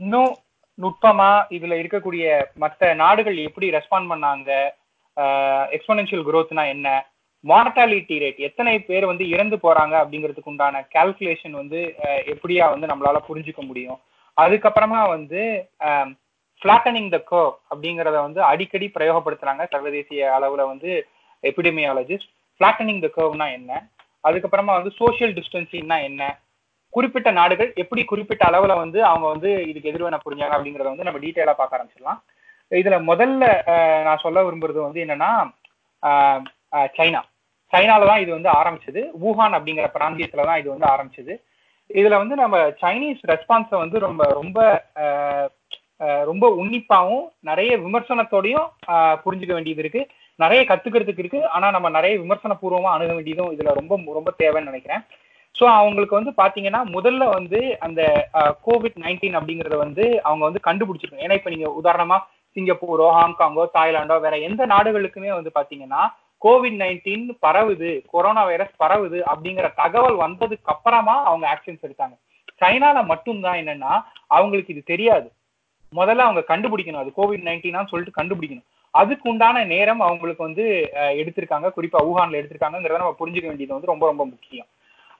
இன்னும் நுட்பமா இதுல இருக்கக்கூடிய மற்ற நாடுகள் எப்படி ரெஸ்பாண்ட் பண்ணாங்க? எக்ஸ்போனன்ஷியல் குரோத்னா என்ன? மார்டாலிட்டி ரேட் எத்தனை பேர் வந்து இறந்து போறாங்க அப்படிங்கிறதுக்கு உண்டான கால்குலேஷன் வந்து எப்படியா வந்து நம்மளால புரிஞ்சுக்க முடியும். அதுக்கப்புறமா வந்து ஃபிளாட்டனிங் த கர்வ் அப்படிங்கிறத வந்து அடிக்கடி பிரயோகப்படுத்துறாங்க சர்வதேசிய அளவுல வந்து எபிடமியாலஜிஸ்ட் ஃபிளாட்டனிங் த கர்வ்னா என்ன? அதுக்கப்புறமா வந்து சோஷியல் டிஸ்டன்சிங்னா என்ன? குறிப்பிட்ட நாடுகள் எப்படி குறிப்பிட்ட அளவுல வந்து அவங்க வந்து இதுக்கு எதிர்வினை புரிஞ்சாங்க அப்படிங்கறத வந்து நம்ம டீட்டெயிலா பார்க்க ஆரம்பிச்சிடலாம். இதுல முதல்ல நான் சொல்ல விரும்புறது வந்து என்னன்னா சைனா. சைனால தான் இது வந்து ஆரம்பிச்சது. வூஹான் அப்படிங்கிற பிராந்தியத்துல தான் இது வந்து ஆரம்பிச்சது. இதுல வந்து நம்ம சைனீஸ் ரெஸ்பான்ஸை வந்து ரொம்ப ரொம்ப ரொம்ப உன்னிப்பாவும் நிறைய விமர்சனத்தோடையும் புரிஞ்சுக்க வேண்டியது இருக்கு. நிறைய கத்துக்கிறதுக்கு இருக்கு. ஆனா நம்ம நிறைய விமர்சன பூர்வமா அணுக வேண்டியதும் இதுல ரொம்ப ரொம்ப தேவைன்னு நினைக்கிறேன். ஸோ அவங்களுக்கு வந்து பார்த்தீங்கன்னா முதல்ல வந்து அந்த கோவிட் நைன்டீன் அப்படிங்கிறத வந்து அவங்க வந்து கண்டுபிடிச்சிருக்காங்க ஏன்னா இப்போ நீங்கள் உதாரணமாக சிங்கப்பூரோ ஹாங்காங்கோ தாய்லாண்டோ வேற எந்த நாடுகளுக்குமே வந்து பார்த்தீங்கன்னா கோவிட் நைன்டீன் பரவுது கொரோனா வைரஸ் பரவுது அப்படிங்கிற தகவல் வந்ததுக்கு அப்புறமா அவங்க ஆக்ஷன்ஸ் எடுத்தாங்க. சைனால மட்டும்தான் என்னன்னா அவங்களுக்கு இது தெரியாது. முதல்ல அவங்க கண்டுபிடிக்கணும். அது கோவிட் நைன்டீனான்னு சொல்லிட்டு கண்டுபிடிக்கணும். அதுக்கு உண்டான நேரம் அவங்களுக்கு வந்து எடுத்திருக்காங்க. குறிப்பா ஊகான்ல எடுத்திருக்காங்கிறத நம்ம புரிஞ்சுக்க வேண்டியது வந்து ரொம்ப ரொம்ப முக்கியம்.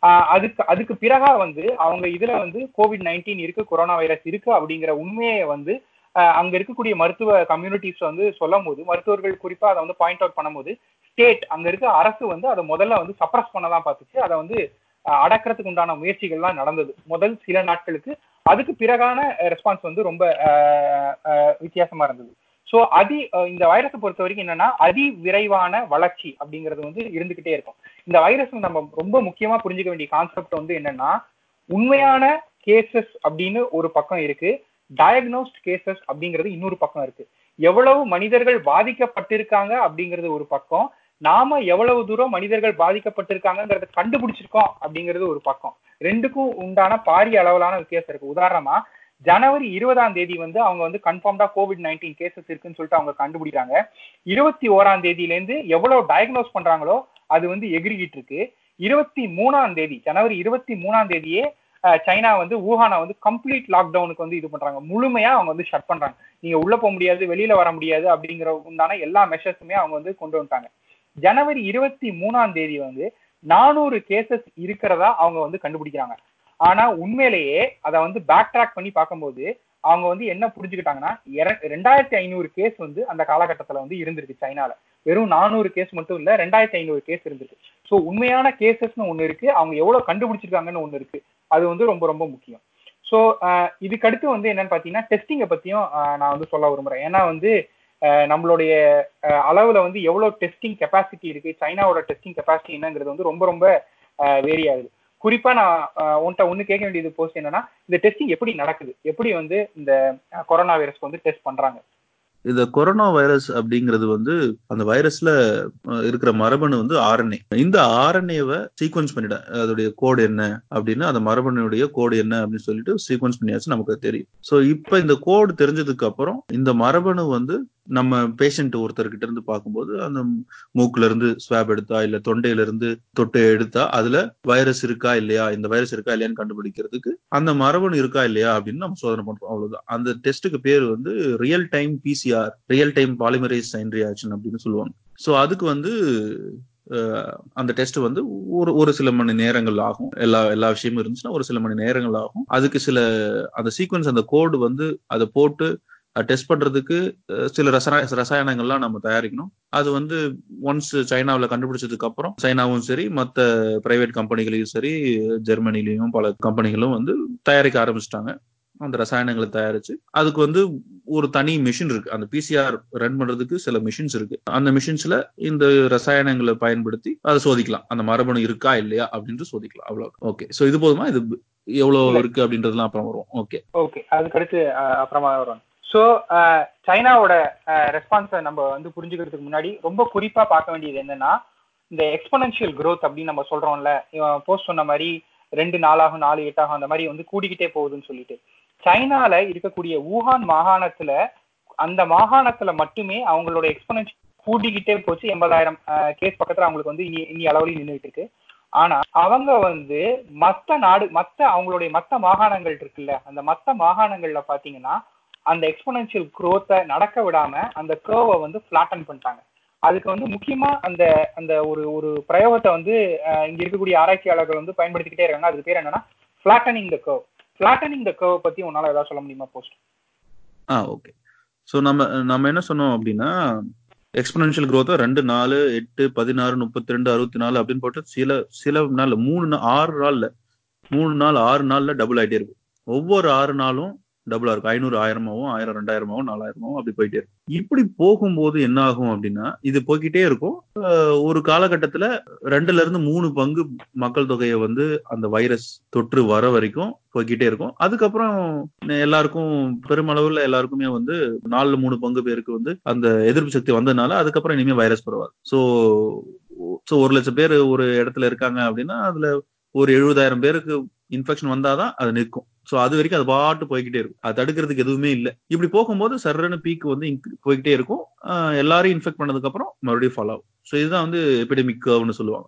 ஆஹ் அதுக்கு அதுக்கு பிறகா வந்து அவங்க இதுல வந்து கோவிட் நைன்டீன் இருக்கு கொரோனா வைரஸ் இருக்கு அப்படிங்கிற உண்மையை வந்து ஆஹ் அங்க இருக்கக்கூடிய மருத்துவ கம்யூனிட்டிஸ் வந்து சொல்லும் போது மருத்துவர்கள் குறிப்பா அதை வந்து பாயிண்ட் அவுட் பண்ணும்போது ஸ்டேட் அங்க இருக்க அரசு வந்து அதை முதல்ல வந்து சப்ரஸ் பண்ணதான் பார்த்துச்சு. அதை வந்து அடக்கிறதுக்கு உண்டான முயற்சிகள்லாம் நடந்தது. முதல் சில நாட்களுக்கு அதுக்கு பிறகான ரெஸ்பான்ஸ் வந்து ரொம்ப வித்தியாசமா இருந்தது. ஸோ அதி இந்த வைரஸை பொறுத்த வரைக்கும் என்னன்னா அதி விரைவான வளர்ச்சி அப்படிங்கிறது வந்து இருந்துகிட்டே இருக்கும். இந்த வைரஸ் நம்ம ரொம்ப முக்கியமா புரிஞ்சுக்க வேண்டிய கான்செப்ட் வந்து என்னன்னா உண்மையான கேசஸ் அப்படின்னு ஒரு பக்கம் இருக்கு. டயக்னோஸ்ட் கேசஸ் அப்படிங்கிறது இன்னொரு பக்கம் இருக்கு. எவ்வளவு மனிதர்கள் பாதிக்கப்பட்டிருக்காங்க அப்படிங்கிறது ஒரு பக்கம். நாம எவ்வளவு தூரம் மனிதர்கள் பாதிக்கப்பட்டிருக்காங்கிறத கண்டுபிடிச்சிருக்கோம் அப்படிங்கிறது ஒரு பக்கம். ரெண்டுக்கும் உண்டான பாரிய அளவிலான வித்தியாசம் இருக்கு. உதாரணமா ஜனவரி இருபதாம் தேதி வந்து அவங்க வந்து கன்ஃபார்ம்டா கோவிட் நைன்டீன் கேசஸ் இருக்குன்னு சொல்லிட்டு அவங்க கண்டுபிடிக்கிறாங்க. இருபத்தி ஓராம் தேதியில இருந்து எவ்வளவு டயக்னோஸ் பண்றாங்களோ அது வந்து எகிரிக்கிட்டு இருக்கு. இருபத்தி மூணாம் தேதி ஜனவரி இருபத்தி மூணாம் தேதியே சைனா வந்து ஊஹானா வந்து கம்ப்ளீட் லாக்டவுனுக்கு வந்து இது பண்றாங்க. முழுமையா அவங்க வந்து ஷட் பண்றாங்க. நீங்க உள்ள போக முடியாது வெளியில வர முடியாது அப்படிங்கிற உண்டான எல்லா மெஷர்ஸுமே அவங்க வந்து கொண்டு வந்துட்டாங்க. ஜனவரி இருபத்தி மூணாம் தேதி வந்து நானூறு கேசஸ் இருக்கிறதா அவங்க வந்து கண்டுபிடிக்கிறாங்க. ஆனா உண்மையிலேயே அதை வந்து பேக் ட்ராக் பண்ணி பார்க்கும்போது அவங்க வந்து என்ன புரிஞ்சுக்கிட்டாங்கன்னா ரெண்டாயிரத்தி ஐநூறு கேஸ் வந்து அந்த காலகட்டத்துல வந்து இருந்திருக்கு சைனால. வெறும் நானூறு கேஸ் மட்டும் இல்ல ரெண்டாயிரத்தி ஐநூறு கேஸ் இருந்திருக்கு. ஸோ உண்மையான கேசஸ்னு ஒண்ணு இருக்கு. அவங்க எவ்வளவு கண்டுபிடிச்சிருக்காங்கன்னு ஒண்ணு இருக்கு. அது வந்து ரொம்ப ரொம்ப முக்கியம். ஸோ இதுக்கு அடுத்து வந்து என்னன்னு பாத்தீங்கன்னா டெஸ்டிங்கை பத்தியும் நான் வந்து சொல்ல விரும்புறேன். ஏன்னா வந்து நம்மளுடைய அளவுல வந்து எவ்வளவு டெஸ்டிங் கெப்பாசிட்டி இருக்கு சைனாவோட டெஸ்டிங் கெப்பாசிட்டி என்னங்கிறது வந்து ரொம்ப ரொம்ப வேரி ஆகுது. குறிப்பா நான் உன்கிட்ட ஒண்ணு கேட்க வேண்டியது போஸ்ட் என்னன்னா இந்த டெஸ்டிங் எப்படி நடக்குது? எப்படி வந்து இந்த கொரோனா வைரஸ்க்கு வந்து டெஸ்ட் பண்றாங்க? இந்த கொரோனா வைரஸ் அப்படிங்கிறது வந்து அந்த வைரஸ்ல இருக்கிற மரபணு வந்து ஆர்என்ஏ இந்த ஆர்என்ஏவை சீக்வன்ஸ் பண்ணிட அதோடைய கோடு என்ன அப்படின்னு அந்த மரபணுடைய கோடு என்ன அப்படின்னு சொல்லிட்டு சீக்வன்ஸ் பண்ணியாச்சு நமக்கு தெரியும். ஸோ இப்போ இந்த கோடு தெரிஞ்சதுக்கு அப்புறம் இந்த மரபணு வந்து நம்ம பேஷண்ட் ஒருத்தர்கிட்ட இருந்து பார்க்கும்போது அந்த மூக்குல இருந்து ஸ்வாப் எடுத்தா இல்ல தொண்டையில இருந்து தொட்டு எடுத்தா அதுல வைரஸ் இருக்கா இல்லையா இந்த வைரஸ் இருக்கா இல்லையான்னு கண்டுபிடிக்கிறதுக்கு அந்த மரபணு இருக்கா இல்லையா அப்படின்னு நம்ம சோதனை பண்றோம். அவ்வளவுதான். அந்த டெஸ்ட்டுக்கு பேர் வந்து real time PCR real time polymerase chain reaction அப்படின்னு சொல்லுவாங்க. ஸோ அதுக்கு வந்து அந்த டெஸ்ட் வந்து ஒரு ஒரு சில மணி நேரங்கள் ஆகும். எல்லா எல்லா விஷயமும் இருந்துச்சுன்னா ஒரு சில மணி நேரங்கள் ஆகும். அதுக்கு சில அந்த சீக்வன்ஸ் அந்த கோடு வந்து அதை போட்டு டெஸ்ட் பண்றதுக்கு சில ரசாய ரசாயனங்கள்லாம் நம்ம தயாரிக்கணும். அது வந்து ஒன்ஸ் சைனாவில் கண்டுபிடிச்சதுக்கு அப்புறம் சைனாவும் சரி மற்ற பிரைவேட் கம்பெனிகளையும் சரி ஜெர்மனிலையும் பல கம்பெனிகளும் வந்து தயாரிக்க ஆரம்பிச்சிட்டாங்க. அந்த ரசாயனங்களை தயாரிச்சு அதுக்கு வந்து ஒரு தனி மிஷின் இருக்கு. அந்த பிசிஆர் ரன் பண்றதுக்கு சில மிஷின்ஸ் இருக்கு. அந்த மிஷின்ஸ்ல இந்த ரசாயனங்களை பயன்படுத்தி அதை சோதிக்கலாம். அந்த மரபணு இருக்கா இல்லையா அப்படின்ட்டு சோதிக்கலாம். அவ்வளவு ஓகே சோ இது போதுமா? இது எவ்வளவு இருக்கு அப்படின்றதுலாம் அப்புறம் வரும். ஓகே ஓகே அதுக்கு அடுத்து அப்புறமா வரும் ஸோ சைனாவோட ரெஸ்பான்ஸை நம்ம வந்து புரிஞ்சுக்கிறதுக்கு முன்னாடி ரொம்ப குறிப்பா பார்க்க வேண்டியது என்னன்னா இந்த எக்ஸ்பனன்ஷியல் க்ரோத் அப்படின்னு நம்ம சொல்றோம்ல இவன் போஸ்ட் சொன்ன மாதிரி ரெண்டு நாளாகும் நாலு எட்டாகும் அந்த மாதிரி வந்து கூடிக்கிட்டே போகுதுன்னு சொல்லிட்டு. சைனால இருக்கக்கூடிய ஊகான் மாகாணத்துல அந்த மாகாணத்துல மட்டுமே அவங்களோட எக்ஸ்பனன்ஷியல் கூட்டிக்கிட்டே போச்சு எண்பதாயிரம் கேஸ் பக்கத்துல அவங்களுக்கு வந்து இனி இனி அளவுலையும் நின்றுட்டு இருக்கு ஆனா அவங்க வந்து மத்த நாடு மத்த அவங்களுடைய மத்த மாகாணங்கள் இருக்குல்ல அந்த மத்த மாகாணங்கள்ல பாத்தீங்கன்னா அந்த எக்ஸ்போனன்ஷியல் குரோத்தை நடக்க விடாம அந்த கேர்வை வந்து பிளாட்டன் பண்ணிட்டாங்க. அதுக்கு வந்து முக்கியமா அந்த அந்த ஒரு ஒரு பிரயோகத்தை வந்து இங்க இருக்கக்கூடிய ஆராய்ச்சியாளர்கள் வந்து பயன்படுத்திக்கிட்டே இருக்காங்க. அதுக்கு பேர் என்னன்னா பிளாட்டனிங் the curve flattening the curve பத்தி உன்னால ஏதாவது சொல்ல முடியுமா போஸ்ட் ஆ ஓகே ஸோ நம்ம நம்ம என்ன சொன்னோம் அப்படின்னா எக்ஸ்பனன்ஷியல் க்ரோத்தை ரெண்டு நாலு எட்டு பதினாறு முப்பத்தி ரெண்டு அறுபத்தி நாலு அப்படின்னு போட்டு சில சில நாள் மூணு ஆறு நாள்ல மூணு நாள் ஆறு நாள்ல டபுள் ஆயிட்டே இருக்கும் ஒவ்வொரு ஆறு நாளும் டபுளா இருக்கும். ஐநூறு ஆயிரமாவும் ஆயிரம் ரெண்டாயிரமாவும் நாலாயிரமாவும் அப்படி போயிட்டே இருக்கும். இப்படி போகும்போது என்ன ஆகும் அப்படின்னா இது போய்கிட்டே இருக்கும். ஒரு காலகட்டத்துல ரெண்டுல இருந்து மூணு பங்கு மக்கள் தொகையை வந்து அந்த வைரஸ் தொற்று வர வரைக்கும் போய்கிட்டே இருக்கும். அதுக்கப்புறம் எல்லாருக்கும் பெருமளவுல எல்லாருக்குமே வந்து நாலுல மூணு பங்கு பேருக்கு வந்து அந்த எதிர்ப்பு சக்தி வந்ததுனால அதுக்கப்புறம் இனிமே வைரஸ் பரவாது. சோ சோ ஒரு லட்சம் பேர் ஒரு இடத்துல இருக்காங்க அப்படின்னா அதுல ஒரு எழுபதாயிரம் பேருக்கு இன்ஃபெக்ஷன் வந்தாதான் அது நிற்கும். சோ அது வரைக்கும் அது பாட்டு போய்கிட்டே இருக்கும். அது தடுக்கிறதுக்கு எதுவுமே இல்லை. இப்படி போகும்போது சர்ரனு பீக் வந்து போய்கிட்டே இருக்கும். எல்லாரையும் இன்ஃபெக்ட் பண்ணதுக்கு அப்புறம் மறுபடியும் ஃபாலோ ஆகும் ஸோ இதுதான் வந்து எபிடமிக் கர்வ்னு சொல்லுவாங்க.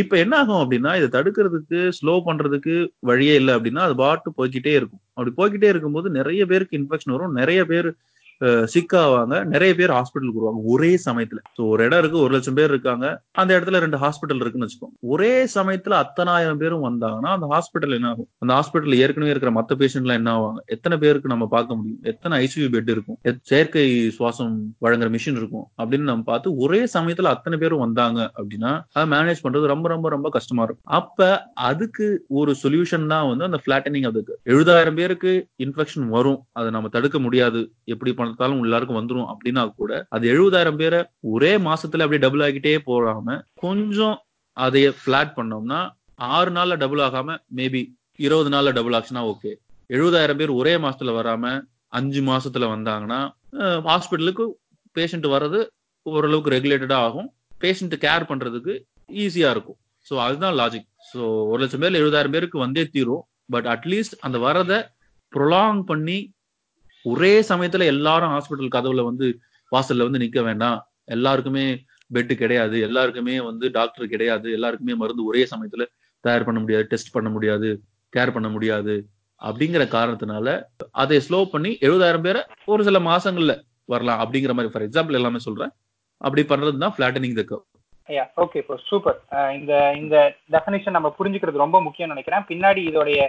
இப்போ இப்ப என்ன ஆகும் அப்படின்னா இதை தடுக்கிறதுக்கு ஸ்லோ பண்றதுக்கு வழியே இல்லை அப்படின்னா அது பாட்டு போய்கிட்டே இருக்கும். அப்படி போய்கிட்டே இருக்கும்போது நிறைய பேருக்கு இன்ஃபெக்ஷன் வரும். நிறைய பேர் சிக் ஆவாங்க நிறைய பேர் ஹாஸ்பிட்டலுக்கு வருவாங்க. ஒரே சமயத்துல. ஸோ ஒரு இடம் இருக்கு ஒரு லட்சம் பேர் இருக்காங்க. அந்த இடத்துல ரெண்டு ஹாஸ்பிட்டல் இருக்குன்னு வச்சுக்கோங்க ஒரே சமயத்துல அத்தனாயிரம் பேரும் வந்தாங்கன்னா அந்த ஹாஸ்பிட்டல் என்ன ஆகும்? அந்த ஹாஸ்பிட்டல் ஏற்கனவே இருக்கிற மத்த பேஷண்ட்லாம் என்ன ஆவாங்க? எத்தனை பேருக்கு நம்ம பார்க்க முடியும்? எத்தனை ஐசியூ பெட் இருக்கும்? செயற்கை சுவாசம் வழங்குற மிஷின் இருக்கும் அப்படின்னு நம்ம பார்த்து ஒரே சமயத்துல அத்தனை பேரும் வந்தாங்க அப்படின்னா அதை மேனேஜ் பண்றது ரொம்ப ரொம்ப ரொம்ப கஷ்டமா இருக்கும். அப்ப அதுக்கு ஒரு சொல்யூஷன் தான் வந்து அந்த பிளாட்டனிங் அதுக்கு. எழுபதாயிரம் பேருக்கு இன்ஃபெக்ஷன் வரும். அதை நம்ம தடுக்க முடியாது. எப்படி பண்ணாலும் எல்லாருக்கும் வந்துடும் அப்படின்னா கூட அது எழுபதாயிரம் பேரை ஒரே மாசத்துல அப்படியே டபுள் ஆகிட்டே போகாம கொஞ்சம் அதைய பிளாட் பண்ணோம்னா ஆறு நாள்ல டபுள் ஆகாம மேபி இருபது நாள்ல டபுள் ஆச்சுன்னா ஓகே எழுபதாயிரம் பேர் ஒரே மாசத்துல வராம அஞ்சு மாசத்துல வந்தாங்கன்னா ஹாஸ்பிட்டலுக்கு பேஷண்ட் வர்றது ஓரளவுக்கு ரெகுலேட்டடா ஆகும். பேஷண்ட் கேர் பண்றதுக்கு ஈஸியா இருக்கும். ஸோ அதுதான் லாஜிக் ஸோ ஒரு லட்சம் பேர் எழுபதாயிரம் பேருக்கு வந்தே தீரும். பட் அட்லீஸ்ட் அந்த வரதை ப்ரொலாங் பண்ணி ஒரே சமயத்துல எல்லாரும் ஹாஸ்பிட்டல் கதவுல வந்து வாசல்ல வந்து நிக்க வேண்டாம். எல்லாருக்குமே பெட் கிடையாது. எல்லாருக்குமே வந்து டாக்டர் கிடையாது. எல்லாருக்குமே மருந்து ஒரே சமயத்துல தயார் பண்ண முடியாது டெஸ்ட் பண்ண முடியாது கேர் பண்ண முடியாது அப்படிங்கிற காரணத்தினால அதை ஸ்லோ பண்ணி எழுபதாயிரம் பேரை ஒரு சில மாசங்கள்ல வரலாம் அப்படிங்கிற மாதிரி. ஃபார் எக்ஸாம்பிள் எல்லாமே சொல்றேன். அப்படி பண்றது தான் ஃபிளாட்டனிங் த கர்வ் ஐயா ஓகே இப்போ சூப்பர் இந்த இந்த டெஃபினேஷன் நம்ம புரிஞ்சுக்கிறது ரொம்ப முக்கியம்னு நினைக்கிறேன். பின்னாடி இதோடைய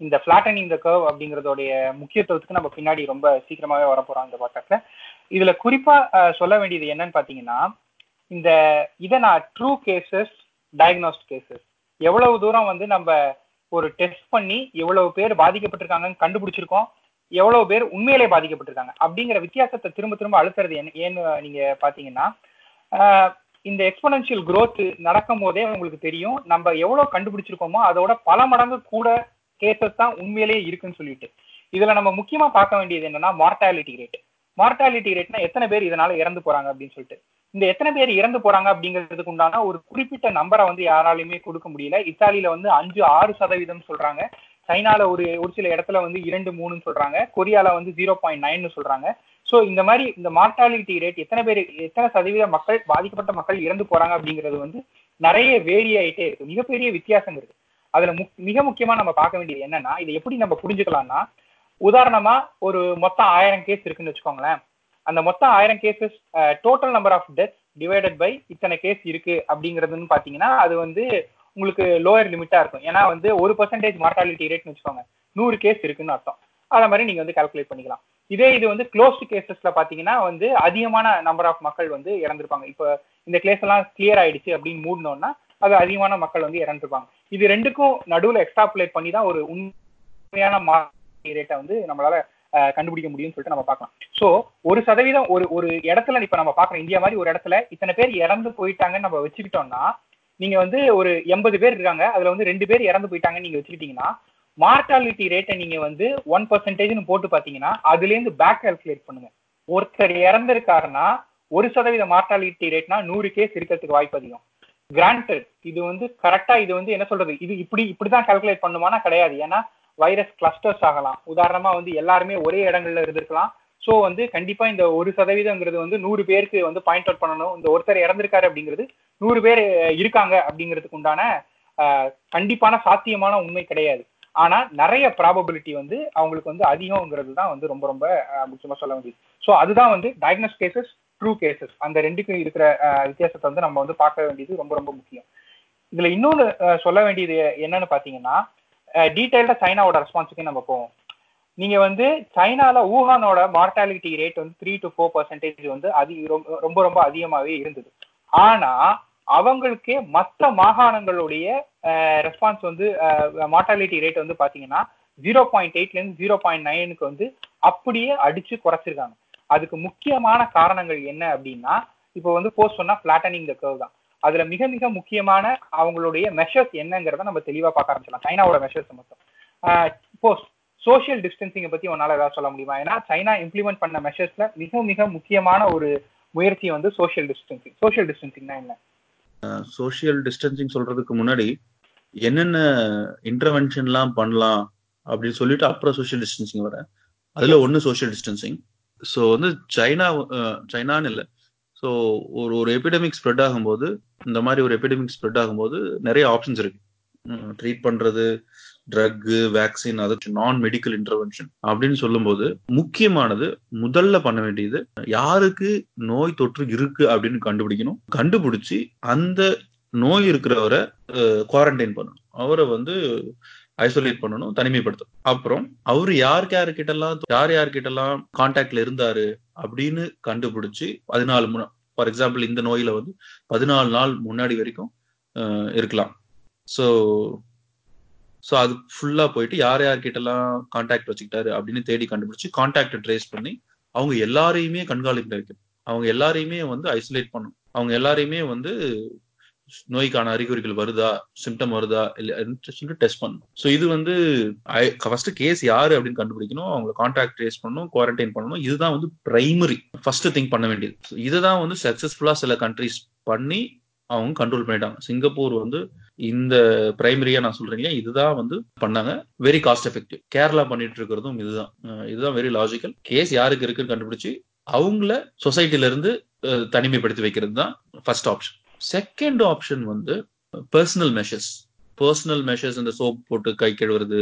இந்த ஃபிளாட்டனிங் த கர்வ் அப்படிங்கறதோடைய முக்கியத்துவத்துக்கு நம்ம பின்னாடி ரொம்ப சீக்கிரமாவே வரப்போறோம் இந்த பாட்காஸ்ட்ல இதுல குறிப்பா சொல்ல வேண்டியது என்னன்னு பாத்தீங்கன்னா இந்த இதை நான் ட்ரூ கேசஸ் டயக்னோஸ்ட் கேசஸ் எவ்வளவு தூரம் வந்து நம்ம ஒரு டெஸ்ட் பண்ணி எவ்வளவு பேர் பாதிக்கப்பட்டிருக்காங்கன்னு கண்டுபிடிச்சிருக்கோம் எவ்வளவு பேர் உண்மையிலே பாதிக்கப்பட்டிருக்காங்க அப்படிங்கிற வித்தியாசத்தை திரும்ப திரும்ப அழுத்துறது என்ன ஏன்னு நீங்க பாத்தீங்கன்னா இந்த எக்ஸ்போனன்ஷியல் குரோத் நடக்கும் போதே உங்களுக்கு தெரியும் நம்ம எவ்வளவு கண்டுபிடிச்சிருக்கோமோ அதோட பல மடங்கு கூட கேசஸ் தான் உண்மையிலேயே இருக்குன்னு சொல்லிட்டு. இதுல நம்ம முக்கியமா பார்க்க வேண்டியது என்னன்னா மார்டாலிட்டி ரேட் மார்டாலிட்டி ரேட்னா எத்தனை பேர் இதனால இறந்து போறாங்க அப்படின்னு சொல்லிட்டு. இந்த எத்தனை பேர் இறந்து போறாங்க அப்படிங்கிறதுக்கு உண்டான ஒரு குறிப்பிட்ட நம்பரை வந்து யாராலையுமே கொடுக்க முடியல. இத்தாலியில வந்து அஞ்சு ஆறு சதவீதம் சொல்றாங்க. சைனால ஒரு ஒரு சில இடத்துல வந்து இரண்டு மூணுன்னு சொல்றாங்க. கொரியால வந்து ஜீரோ பாயிண்ட் நைன்னு சொல்றாங்க. ஸோ இந்த மாதிரி இந்த மார்டாலிட்டி ரேட் எத்தனை பேர் எத்தனை சதவீத மக்கள் பாதிக்கப்பட்ட மக்கள் இறந்து போறாங்க அப்படிங்கிறது வந்து நிறைய வேரி ஆயிட்டே இருக்கு. மிகப்பெரிய வித்தியாசம் இருக்கு. அதுல முக்- மிக முக்கியமா நம்ம பார்க்க வேண்டியது என்னன்னா இதை எப்படி நம்ம புரிஞ்சுக்கலாம்னா உதாரணமா ஒரு மொத்தம் ஆயிரம் கேஸ் இருக்குன்னு வச்சுக்கோங்களேன். அந்த மொத்தம் ஆயிரம் cases total number of death divided by இத்தனை கேஸ் இருக்கு அப்படிங்கிறதுன்னு பாத்தீங்கன்னா அது வந்து உங்களுக்கு லோயர் லிமிட்டா இருக்கும். ஏன்னா வந்து ஒரு பர்சன்டேஜ் மார்டாலிட்டி ரேட்னு வச்சுக்கோங்க. நூறு கேஸ் இருக்குன்னு அர்த்தம். அதை மாதிரி நீங்க வந்து கால்குலேட் பண்ணிக்கலாம். இதே இது வந்து க்ளோஸ்டு கேசஸ்ல பாத்தீங்கன்னா வந்து அதிகமான நம்பர் ஆஃப் மக்கள் வந்து இறந்திருப்பாங்க. இப்போ இந்த கேஸ் எல்லாம் கிளியர் ஆயிடுச்சு அப்படின்னு மூடணும்னா அது அதிகமான மக்கள் வந்து இறந்துருப்பாங்க. இது ரெண்டுக்கும் நடுவுல எக்ஸ்ட்ராப்புலேட் பண்ணி தான் ஒரு உண்மையான மார்க்கெட் ரேட்டை வந்து நம்மளால கண்டுபிடிக்க முடியும்னு சொல்லிட்டு நம்ம பார்க்கலாம். சோ ஒரு சதவீதம் ஒரு ஒரு இடத்துல இப்ப நம்ம பாக்குறோம் இந்தியா மாதிரி ஒரு இடத்துல இத்தனை பேர் இறந்து போயிட்டாங்கன்னு நம்ம வச்சுக்கிட்டோம்னா நீங்க வந்து ஒரு எண்பது பேர் இருக்காங்க. அதுல வந்து ரெண்டு பேர் இறந்து போயிட்டாங்கன்னு நீங்க வச்சுக்கிட்டீங்கன்னா மார்டாலிட்டி ரேட்டை நீங்க வந்து ஒன் பர்சன்டேஜ்னு போட்டு பாத்தீங்கன்னா அதுல இருந்து பேக் கால்குலேட் பண்ணுங்க. ஒருத்தர் இறந்திருக்காருன்னா ஒரு சதவீத மார்டாலிட்டி ரேட்னா நூறு கேஸ் இருக்கிறதுக்கு வாய்ப்பு அதிகம். கிராண்டட் இது வந்து கரெக்டா இது வந்து என்ன சொல்றது? இது இப்படி இப்படிதான் கால்குலேட் பண்ணுமானா கிடையாது. ஏன்னா வைரஸ் கிளஸ்டர்ஸ் ஆகலாம். உதாரணமா வந்து எல்லாருமே ஒரே இடங்கள்ல இருந்திருக்கலாம். ஸோ வந்து கண்டிப்பா இந்த ஒரு சதவீதங்கிறது வந்து நூறு பேருக்கு வந்து பாயிண்ட் அவுட் பண்ணணும். இந்த ஒருத்தர் இறந்திருக்காரு அப்படிங்கிறது நூறு பேர் இருக்காங்க அப்படிங்கிறதுக்கு உண்டான கண்டிப்பான சாத்தியமான உண்மை கிடையாது. ஆனா நிறைய ப்ராபபிலிட்டி வந்து அவங்களுக்கு வந்து அதிகம்ங்கிறது தான் வந்து ரொம்ப ரொம்ப முக்கியமா சொல்ல வேண்டியது ஸோ அதுதான் வந்து டயக்னோஸ் கேசஸ் ட்ரூ கேசஸ் அந்த ரெண்டுக்கும் இருக்கிற வித்தியாசத்தை வந்து நம்ம வந்து பார்க்க வேண்டியது ரொம்ப ரொம்ப முக்கியம். இதுல இன்னொன்று சொல்ல வேண்டியது என்னன்னு பாத்தீங்கன்னா டீட்டெயில்டா சைனாவோட ரெஸ்பான்ஸுக்கு நம்ம போவோம். நீங்க வந்து சைனால ஊஹானோட மார்டாலிட்டி ரேட் வந்து த்ரீ டு ஃபோர் பர்சன்டேஜ் வந்து அதிக ரொம்ப ரொம்ப அதிகமாகவே இருந்தது. ஆனா அவங்களுக்கே மற்ற மாகாணங்களுடைய ரெஸ்பான்ஸ் வந்து மார்டாலிட்டி ரேட் வந்து பாத்தீங்கன்னா ஜீரோ பாயிண்ட் எயிட்ல இருந்து ஜீரோ பாயிண்ட் நைனுக்கு வந்து அப்படியே அடிச்சு குறைச்சிருக்காங்க. அதுக்கு முக்கியமான காரணங்கள் என்ன அப்படின்னா இப்போ வந்து போஸ்ட் சொன்னா பிளாட்டனிங் த கர்வ் தான். அதுல மிக மிக முக்கியமான அவங்களுடைய மெஷர்ஸ் என்னங்கிறத நம்ம தெளிவா பார்க்க ஆரம்பிச்சிடலாம். சைனாவோட மெஷர்ஸ் மட்டும். போஸ்ட் சோசியல் டிஸ்டன்சிங்கை பத்தி உன்னால ஏதாவது சொல்ல முடியுமா? ஏன்னா சைனா இம்ப்ளிமெண்ட் பண்ண மெஷர்ஸ்ல மிக மிக முக்கியமான ஒரு முயற்சி வந்து சோசியல் டிஸ்டன்சிங் சோசியல் டிஸ்டன்சிங்னா என்ன? சோசியல் டிஸ்டன்சிங் சொல்றதுக்கு முன்னாடி என்னென்ன இன்டர்வென்ஷன்லாம் பண்ணலாம் அப்படின்னு சொல்லிட்டு அப்புறம் சோசியல் டிஸ்டன்சிங் வர. அதுல ஒன்னு சோசியல் டிஸ்டன்சிங் ஸோ வந்து சைனா சைனான்னு இல்லை. ஸோ ஒரு ஒரு எபிடமிக் ஸ்ப்ரெட் ஆகும்போது இந்த மாதிரி ஒரு எபிடமிக் ஸ்ப்ரெட் ஆகும்போது நிறைய ஆப்ஷன்ஸ் இருக்கு. ட்ரீட் பண்றது ட்ரக்கு வேக்சின் அது நான் மெடிக்கல் இன்டர்வென்ஷன் அப்படின்னு சொல்லும்போது முக்கியமானது முதல்ல பண்ண வேண்டியது யாருக்கு நோய் தொற்று இருக்கு அப்படின்னு கண்டுபிடிக்கணும். கண்டுபிடிச்சு அந்த நோய் இருக்கிறவரை uh, குவாரண்டைன் பண்ணணும். அவரை வந்து ஐசோலேட் பண்ணணும் தனிமைப்படுத்தும் அப்புறம் அவரு யாருக்கு யாருக்கிட்ட எல்லாம் யார் யார்கிட்ட எல்லாம் கான்டாக்ட்ல இருந்தாரு அப்படின்னு கண்டுபிடிச்சு பதினாலு முன்னா ஃபார் எக்ஸாம்பிள் இந்த நோயில வந்து பதினாலு நாள் முன்னாடி வரைக்கும் இருக்கலாம். ஸோ ஸோ அது ஃபுல்லா போயிட்டு யார் யார்கிட்ட எல்லாம் கான்டாக்ட் வச்சுக்கிட்டாரு அப்படின்னு தேடி கண்டுபிடிச்சு கான்டாக்ட் ட்ரேஸ் பண்ணி அவங்க எல்லாரையுமே கண்காணிப்பில் வைக்கணும். அவங்க எல்லாரையுமே வந்து ஐசோலேட் பண்ணணும். அவங்க எல்லாரையுமே வந்து நோய்க்கான அறிகுறிகள் வருதா? சிம்டம் வருதா? இல்ல சொல்லிட்டு டெஸ்ட் பண்ணணும். ஸோ இது வந்து ஃபர்ஸ்ட் கேஸ் யாரு அப்படின்னு கண்டுபிடிக்கணும் அவங்க கான்டாக்ட் ட்ரேஸ் பண்ணணும் குவாரண்டைன் பண்ணணும். இதுதான் வந்து பிரைமரி ஃபர்ஸ்ட் திங்க் பண்ண வேண்டியது. இதுதான் வந்து சக்சஸ்ஃபுல்லா சில கண்ட்ரிஸ் பண்ணி அவங்க கண்ட்ரோல் பண்ணிட்டாங்க. சிங்கப்பூர் வந்து இந்த பிரைமரியா நான் சொல்றீங்க இதுதான் வந்து பண்ணாங்க. வெரி காஸ்ட் எஃபெக்டிவ் கேரளா பண்ணிட்டு இருக்கிறதும் இதுதான். இதுதான் வெரி லாஜிக்கல் கேஸ் யாருக்கு இருக்குன்னு கண்டுபிடிச்சு அவங்கள சொசைட்டில இருந்து தனிமைப்படுத்தி வைக்கிறது தான் ஃபர்ஸ்ட் ஆப்ஷன் செகண்ட் ஆப்ஷன் வந்து பர்சனல் மெஷர்ஸ் பர்சனல் மெஷர்ஸ் இந்த சோப் போட்டு கை கழுவுறது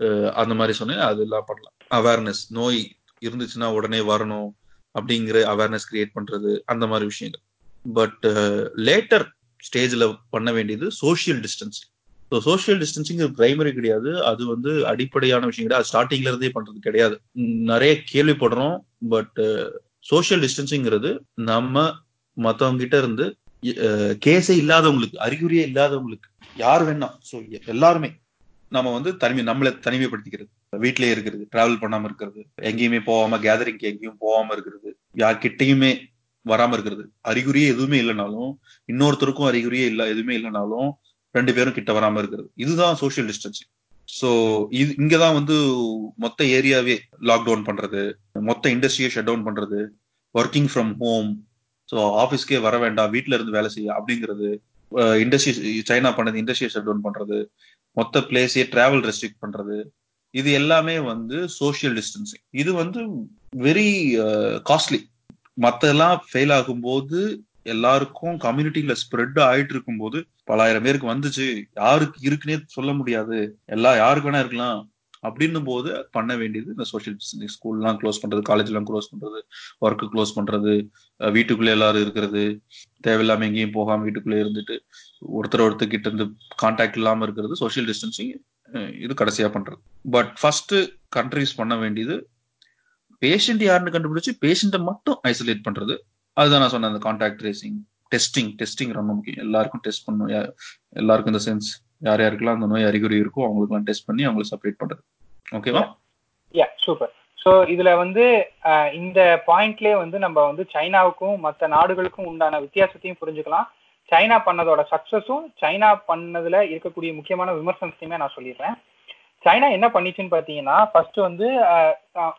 uh, அந்த மாதிரி சொன்னேன். அதெல்லாம் பண்ணலாம். அவேர்னஸ் நோய் இருந்துச்சுன்னா உடனே வரணும் அப்படிங்கிற அவேர்னஸ் கிரியேட் பண்றது அந்த மாதிரி விஷயங்கள். பட் லேட்டர் ஸ்டேஜ்ல பண்ண வேண்டியது social distance so social distancing primary கிடையாது. அது வந்து அடிப்படையான விஷயம் கிடையாது. ஸ்டார்டிங்ல இருந்தே பண்றது கிடையாது. நிறைய கேள்விப்படுறோம். பட் சோசியல் டிஸ்டன்சிங்கிறது நம்ம மற்றவங்க கிட்ட இருந்து கேஸே இல்லாதவங்களுக்கு அறிகுறியே இல்லாதவங்களுக்கு யார் வேணா ஸோ எல்லாருமே நம்ம வந்து தனிமை நம்மளை தனிமைப்படுத்திக்கிறது. வீட்லயே இருக்கிறது டிராவல் பண்ணாம இருக்கிறது எங்கேயுமே போகாம கேதரிங்க்கு எங்கேயும் போகாம இருக்கிறது யார்கிட்டையுமே வராம இருக்கிறது. அறிகுறியே எதுவுமே இல்லைனாலும் இன்னொருத்தருக்கும் அறிகுறியே இல்ல எதுவுமே இல்லைனாலும் ரெண்டு பேரும் கிட்ட வராம இருக்கிறது. இதுதான் சோசியல் டிஸ்டன்சிங் ஸோ இது இங்கதான் வந்து மொத்த ஏரியாவே லாக்டவுன் பண்றது மொத்த இண்டஸ்ட்ரியை ஷட் டவுன் பண்றது ஒர்க்கிங் ஃப்ரம் ஹோம் ஸோ ஆஃபீஸ்க்கே வர வேண்டாம் வீட்டில இருந்து வேலை செய்ய அப்படிங்கிறது இண்டஸ்ட்ரி சைனா பண்ணது இண்டஸ்ட்ரியை ஷட் டவுன் பண்றது மொத்த பிளேஸையே டிராவல் ரெஸ்ட்ரிக்ட் பண்றது இது எல்லாமே வந்து சோசியல் டிஸ்டன்சிங் இது வந்து வெரி காஸ்ட்லி மத்தெல்லாம் ஃபெயில் ஆகும்போது எல்லாருக்கும் கம்யூனிட்டியில ஸ்ப்ரெட் ஆயிட்டு இருக்கும்போது பலாயிரம் பேருக்கு வந்துச்சு. யாருக்கு இருக்குன்னே சொல்ல முடியாது. எல்லாம் யாருக்கு வேணா இருக்கலாம். அப்படின்னும் போது பண்ண வேண்டியது இந்த சோஷியல் டிஸ்டன்சிங் ஸ்கூல்லாம் க்ளோஸ் பண்றது காலேஜ்லாம் க்ளோஸ் பண்றது ஒர்க்கு க்ளோஸ் பண்றது வீட்டுக்குள்ளே எல்லாரும் இருக்கிறது தேவையில்லாம எங்கேயும் போகாம வீட்டுக்குள்ளே இருந்துட்டு ஒருத்தர் ஒருத்தர் கிட்ட இருந்து கான்டாக்ட் இல்லாம இருக்கிறது சோஷியல் டிஸ்டன்சிங் இது கடைசியா பண்றது. பட் ஃபர்ஸ்ட் கண்ட்ரிஸ் பண்ண வேண்டியது பேஷண்ட் யாருன்னு கண்டுபிடிச்சு பேஷண்ட்டை மட்டும் ஐசோலேட் பண்றது. அதுதான் நான் சொன்னேன் அந்த கான்டாக்ட் ட்ரேசிங் டெஸ்டிங் டெஸ்டிங் ரொம்ப முக்கியம். எல்லாருக்கும் டெஸ்ட் பண்ணும் எல்லாருக்கும் இந்த சென்ஸ் யார் யாருக்கெல்லாம் அந்த நோய் அறிகுறி இருக்கோ அவங்களுக்குலாம் டெஸ்ட் பண்ணி அவங்களை செப்பரேட் பண்றது. ஓகேவா யா சூப்பர் ஸோ இதுல வந்து இந்த பாயிண்ட்லயே வந்து நம்ம வந்து சைனாவுக்கும் மற்ற நாடுகளுக்கும் உண்டான வித்தியாசத்தையும் புரிஞ்சுக்கலாம். சைனா பண்ணதோட சக்சஸும் சைனா பண்ணதுல இருக்கக்கூடிய முக்கியமான விமர்சனத்தையுமே நான் சொல்லிடுறேன். சைனா என்ன பண்ணிச்சுன்னு பார்த்தீங்கன்னா ஃபர்ஸ்ட் வந்து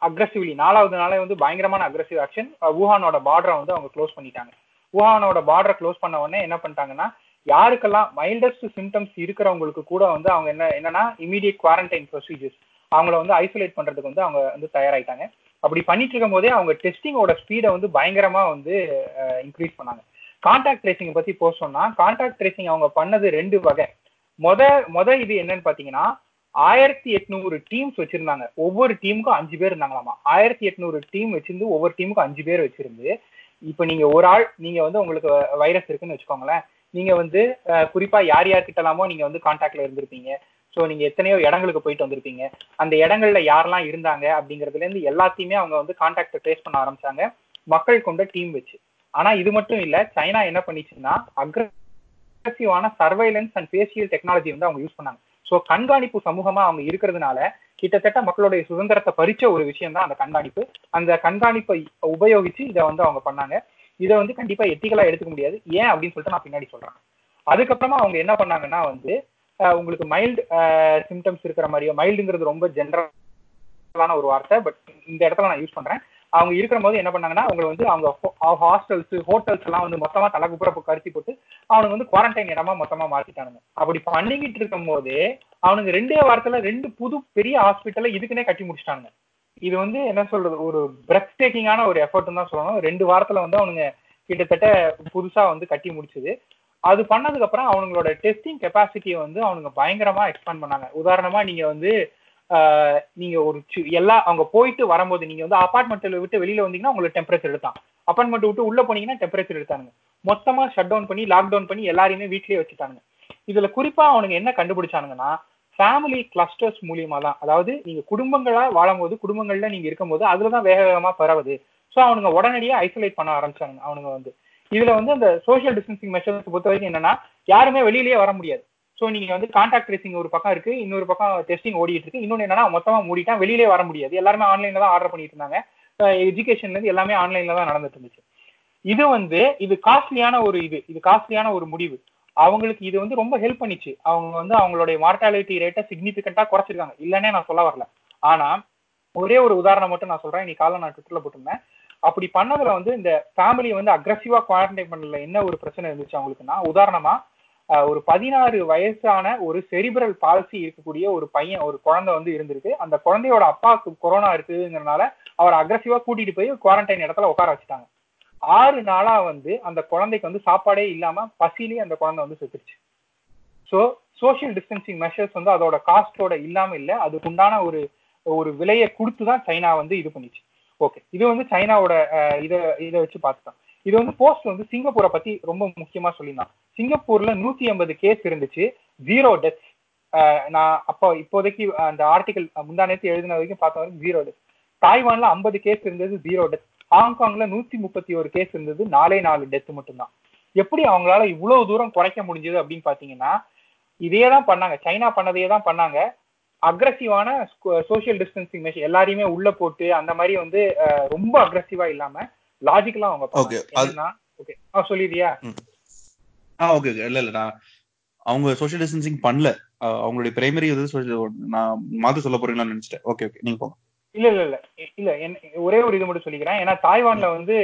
அக்ரஸிவ்லி நாலாவது நாளே வந்து பயங்கரமான அக்ரஸிவ் ஆக்ஷன் வுஹானோட பார்டரை வந்து அவங்க க்ளோஸ் பண்ணிட்டாங்க. வுஹானோட பார்டரை க்ளோஸ் பண்ண உடனே என்ன பண்ணிட்டாங்கன்னா யாருக்கெல்லாம் மைல்டஸ்ட் சிம்டம்ஸ் இருக்கிறவங்களுக்கு கூட வந்து அவங்க என்ன என்னன்னா இமீடியட் குவாரண்டைன் ப்ரொசீஜர்ஸ் அவங்கள வந்து ஐசோலேட் பண்றதுக்கு வந்து அவங்க வந்து தயாராயிட்டாங்க. அப்படி பண்ணிட்டு இருக்கும் போதே அவங்க டெஸ்டிங்கோட ஸ்பீடை வந்து பயங்கரமா வந்து இன்க்ரீஸ் பண்ணாங்க. கான்டாக்ட் ட்ரேசிங் பத்தி போ சொன்னா கான்டாக்ட் ட்ரேசிங் அவங்க பண்ணது ரெண்டு வகை. மொத மொத இது என்னன்னு பாத்தீங்கன்னா ஆயிரத்தி எட்நூறு டீம்ஸ் வச்சிருந்தாங்க. ஒவ்வொரு டீமுக்கும் அஞ்சு பேர் இருந்தாங்களாமா? ஆயிரத்தி எட்நூறு டீம் வச்சிருந்து ஒவ்வொரு டீமுக்கும் அஞ்சு பேர் வச்சிருந்து இப்ப நீங்க ஒரு ஆள் நீங்க வந்து உங்களுக்கு வைரஸ் இருக்குன்னு வச்சுக்கோங்களேன். நீங்க வந்து குறிப்பா யார் யார்கிட்டலாமோ நீங்க வந்து கான்டாக்ட்ல இருந்திருப்பீங்க. ஸோ நீங்க எத்தனையோ இடங்களுக்கு போயிட்டு வந்திருப்பீங்க. அந்த இடங்கள்ல யாரெல்லாம் இருந்தாங்க அப்படிங்கிறதுலேருந்து எல்லாத்தையுமே அவங்க வந்து கான்டாக்டை ட்ரேஸ் பண்ண ஆரம்பிச்சாங்க. மக்கள் கொண்ட டீம் வச்சு. ஆனா இது மட்டும் இல்ல சைனா என்ன பண்ணிச்சுன்னா அக்ரஸிவான சர்வைலன்ஸ் அண்ட் ஃபேஷியல் டெக்னாலஜி வந்து அவங்க யூஸ் பண்ணாங்க. ஸோ கண்காணிப்பு சமூகமா அவங்க இருக்கிறதுனால கிட்டத்தட்ட மக்களுடைய சுதந்திரத்தை பறிச்ச ஒரு விஷயம் தான் அந்த கண்காணிப்பு. அந்த கண்காணிப்பை உபயோகிச்சு இதை வந்து அவங்க பண்ணாங்க. இதை வந்து கண்டிப்பா எத்திக்கலா எடுத்துக்க முடியாது. ஏன் அப்படின்னு சொல்லிட்டு நான் பின்னாடி சொல்றேன். அதுக்கப்புறமா அவங்க என்ன பண்ணாங்கன்னா வந்து உங்களுக்கு மைல்டு சிம்டம்ஸ் இருக்கிற மாதிரியோ மைல்டுங்கிறது ரொம்ப ஜென்ரலான ஒரு வார்த்தை பட் இந்த இடத்துல நான் யூஸ் பண்றேன். அவங்க இருக்கிற போது என்ன பண்ணாங்கன்னா அவங்க வந்து அவங்க ஹாஸ்டல்ஸ் ஹோட்டல்ஸ் எல்லாம் வந்து மொத்தமா தலைக்குப்புற கருத்தி போட்டு அவனுக்கு வந்து குவாரண்டைன் இடமா மொத்தமா மாத்திட்டானுங்க. அப்படி பண்ணிக்கிட்டு இருக்கும் போது அவனுங்க ரெண்டே வாரத்துல ரெண்டு புது பெரிய ஹாஸ்பிட்டல இதுக்குன்னே கட்டி முடிச்சிட்டானுங்க. இது வந்து என்ன சொல்றது ஒரு பிரெத் டேக்கிங்கான ஒரு எஃபர்ட் தான் சொல்லணும். ரெண்டு வாரத்துல வந்து அவனுங்க கிட்டத்தட்ட புதுசா வந்து கட்டி முடிச்சது. அது பண்ணதுக்கு அப்புறம் அவங்களோட டெஸ்டிங் கெப்பாசிட்டியை வந்து அவனுங்க பயங்கரமா எக்ஸ்பேண்ட் பண்ணாங்க. உதாரணமா நீங்க வந்து நீங்க ஒரு எல்லா அவங்க போயிட்டு வரும்போது நீங்க வந்து அபார்ட்மெண்ட்ல விட்டு வெளியில வந்தீங்கன்னா உங்களுக்கு டெம்பரேச்சர் எடுத்தான் அபார்ட்மெண்ட் விட்டு உள்ள போனீங்கன்னா டெம்பரேச்சர் எடுத்தானுங்க. மொத்தமா ஷட் டவுன் பண்ணி லாக்டவுன் பண்ணி எல்லாரையுமே வீட்லயே வச்சுட்டானுங்க. இதுல குறிப்பா அவனுங்க என்ன கண்டுபிடிச்சானுங்கன்னா ஃபேமிலி கிளஸ்டர்ஸ் மூலியமா தான். அதாவது நீங்க குடும்பங்களா வாழும்போது குடும்பங்கள்ல நீங்க இருக்கும்போது அதுலதான் வேக வேகமா பரவுது. ஸோ அவனுங்க உடனடியே ஐசோலேட் பண்ண ஆரம்பிச்சாங்க அவனுங்க வந்து. இதுல வந்து அந்த சோஷியல் டிஸ்டன்சிங் மெஷர்ஸ் பொறுத்த வரைக்கும் என்னன்னா யாருமே வெளியிலேயே வர முடியாது. ஸோ நீங்க வந்து கான்டாக்ட் ட்ரேசிங் ஒரு பக்கம் இருக்கு இன்னொரு பக்கம் டெஸ்டிங் ஓடிட்டு இருக்கு. இன்னொன்று என்னன்னா மொத்தமா மூடிட்டா வெளியிலே வர முடியாது. எல்லாருமே ஆன்லைன்ல தான் ஆர்டர் பண்ணிட்டு இருந்தாங்க. எஜுகேஷன்ல இருந்து எல்லாமே ஆன்லைன்ல தான் நடந்துட்டு இருந்துச்சு. இது வந்து இது காஸ்ட்லியான ஒரு இது. இது காஸ்ட்லியான ஒரு முடிவு. அவங்களுக்கு இது வந்து ரொம்ப ஹெல்ப் பண்ணிச்சு. அவங்க வந்து அவங்களுடைய மார்டாலிட்டி ரேட்டை சிக்னிபிகண்டா குறைச்சிருக்காங்க. இல்லைன்னே நான் சொல்ல வரல. ஆனா ஒரே ஒரு உதாரணம் மட்டும் நான் சொல்றேன். இன்னைக்கு காலை நான் ட்விட்டர்ல போட்டிருந்தேன். அப்படி பண்ணதுல வந்து இந்த ஃபேமிலி வந்து அக்ரஸிவா குவாரண்டைன் பண்ணல. என்ன ஒரு பிரச்சனை இருந்துச்சு அவங்களுக்குன்னா உதாரணமா ஒரு பதினாறு வயசான ஒரு செரிபிரல் பால்சி இருக்கக்கூடிய ஒரு பையன் ஒரு குழந்தை வந்து இருந்திருக்கு. அந்த குழந்தையோட அப்பாவுக்கு கொரோனா இருக்குதுங்கிறனால அவர் அக்ரஸிவா கூட்டிட்டு போய் குவாரண்டைன் இடத்துல உட்கார வச்சுட்டாங்க. ஆறு நாளா வந்து அந்த குழந்தைக்கு வந்து சாப்பாடே இல்லாம பசியிலேயே அந்த குழந்தை வந்து செத்துருச்சு. ஸோ சோசியல் டிஸ்டன்சிங் மெஷர்ஸ் வந்து அதோட காஸ்டோட இல்லாம இல்லை அதுக்கு உண்டான ஒரு ஒரு விலையை கொடுத்து தான் சைனா வந்து இது பண்ணிச்சு. ஓகே இது வந்து சைனாவோட இதை இதை வச்சு பார்த்துக்கலாம். இது வந்து போஸ்ட் வந்து சிங்கப்பூரை பத்தி ரொம்ப முக்கியமா சொல்லியிருந்தான். சிங்கப்பூர்ல நூத்தி ஐம்பது கேஸ் இருந்துச்சு. ஜீரோ டெத் நான் அப்போ இப்போதைக்கு அந்த ஆர்டிகல் முந்தா நேரத்து எழுதின வரைக்கும் பார்த்த வரைக்கும் ஜீரோ டெத் தாய்வான்ல ஐம்பது கேஸ் இருந்தது ஜீரோ டெத் ஹாங்காங்ல நூத்தி முப்பத்தி ஒரு கேஸ் இருந்தது நாலே நாலு டெத் மட்டும்தான். எப்படி அவங்களால இவ்வளவு தூரம் குறைக்க முடிஞ்சது அப்படின்னு பாத்தீங்கன்னா இதே தான் பண்ணாங்க. சைனா பண்ணதையே தான் பண்ணாங்க. அக்ரஸிவான சோசியல் டிஸ்டன்சிங் மெஷர் எல்லாரையுமே உள்ள போட்டு அந்த மாதிரி வந்து ரொம்ப அக்ரஸிவா இல்லாம லாஜிக்கலா அவங்க பண்ணாங்க ஓகே சொல்லிடுறியா? ஆ ஓகே ஓகே இல்ல இல்ல. நான் அவங்க சோஷியல் டிஸ்டன்சிங் பண்ணல. அவங்களுடைய பிரைமரி இது நான் மாத்த சொல்ல போறீங்களான்னு நினைச்சிட்டேன். ஓகே ஓகே நீங்க போங்க. இல்ல இல்ல இல்ல. இல்ல ஒரே ஒரு இது மட்டும் சொல்லிக்கிறேன். ஏன்னா தாய்வான்ல வந்து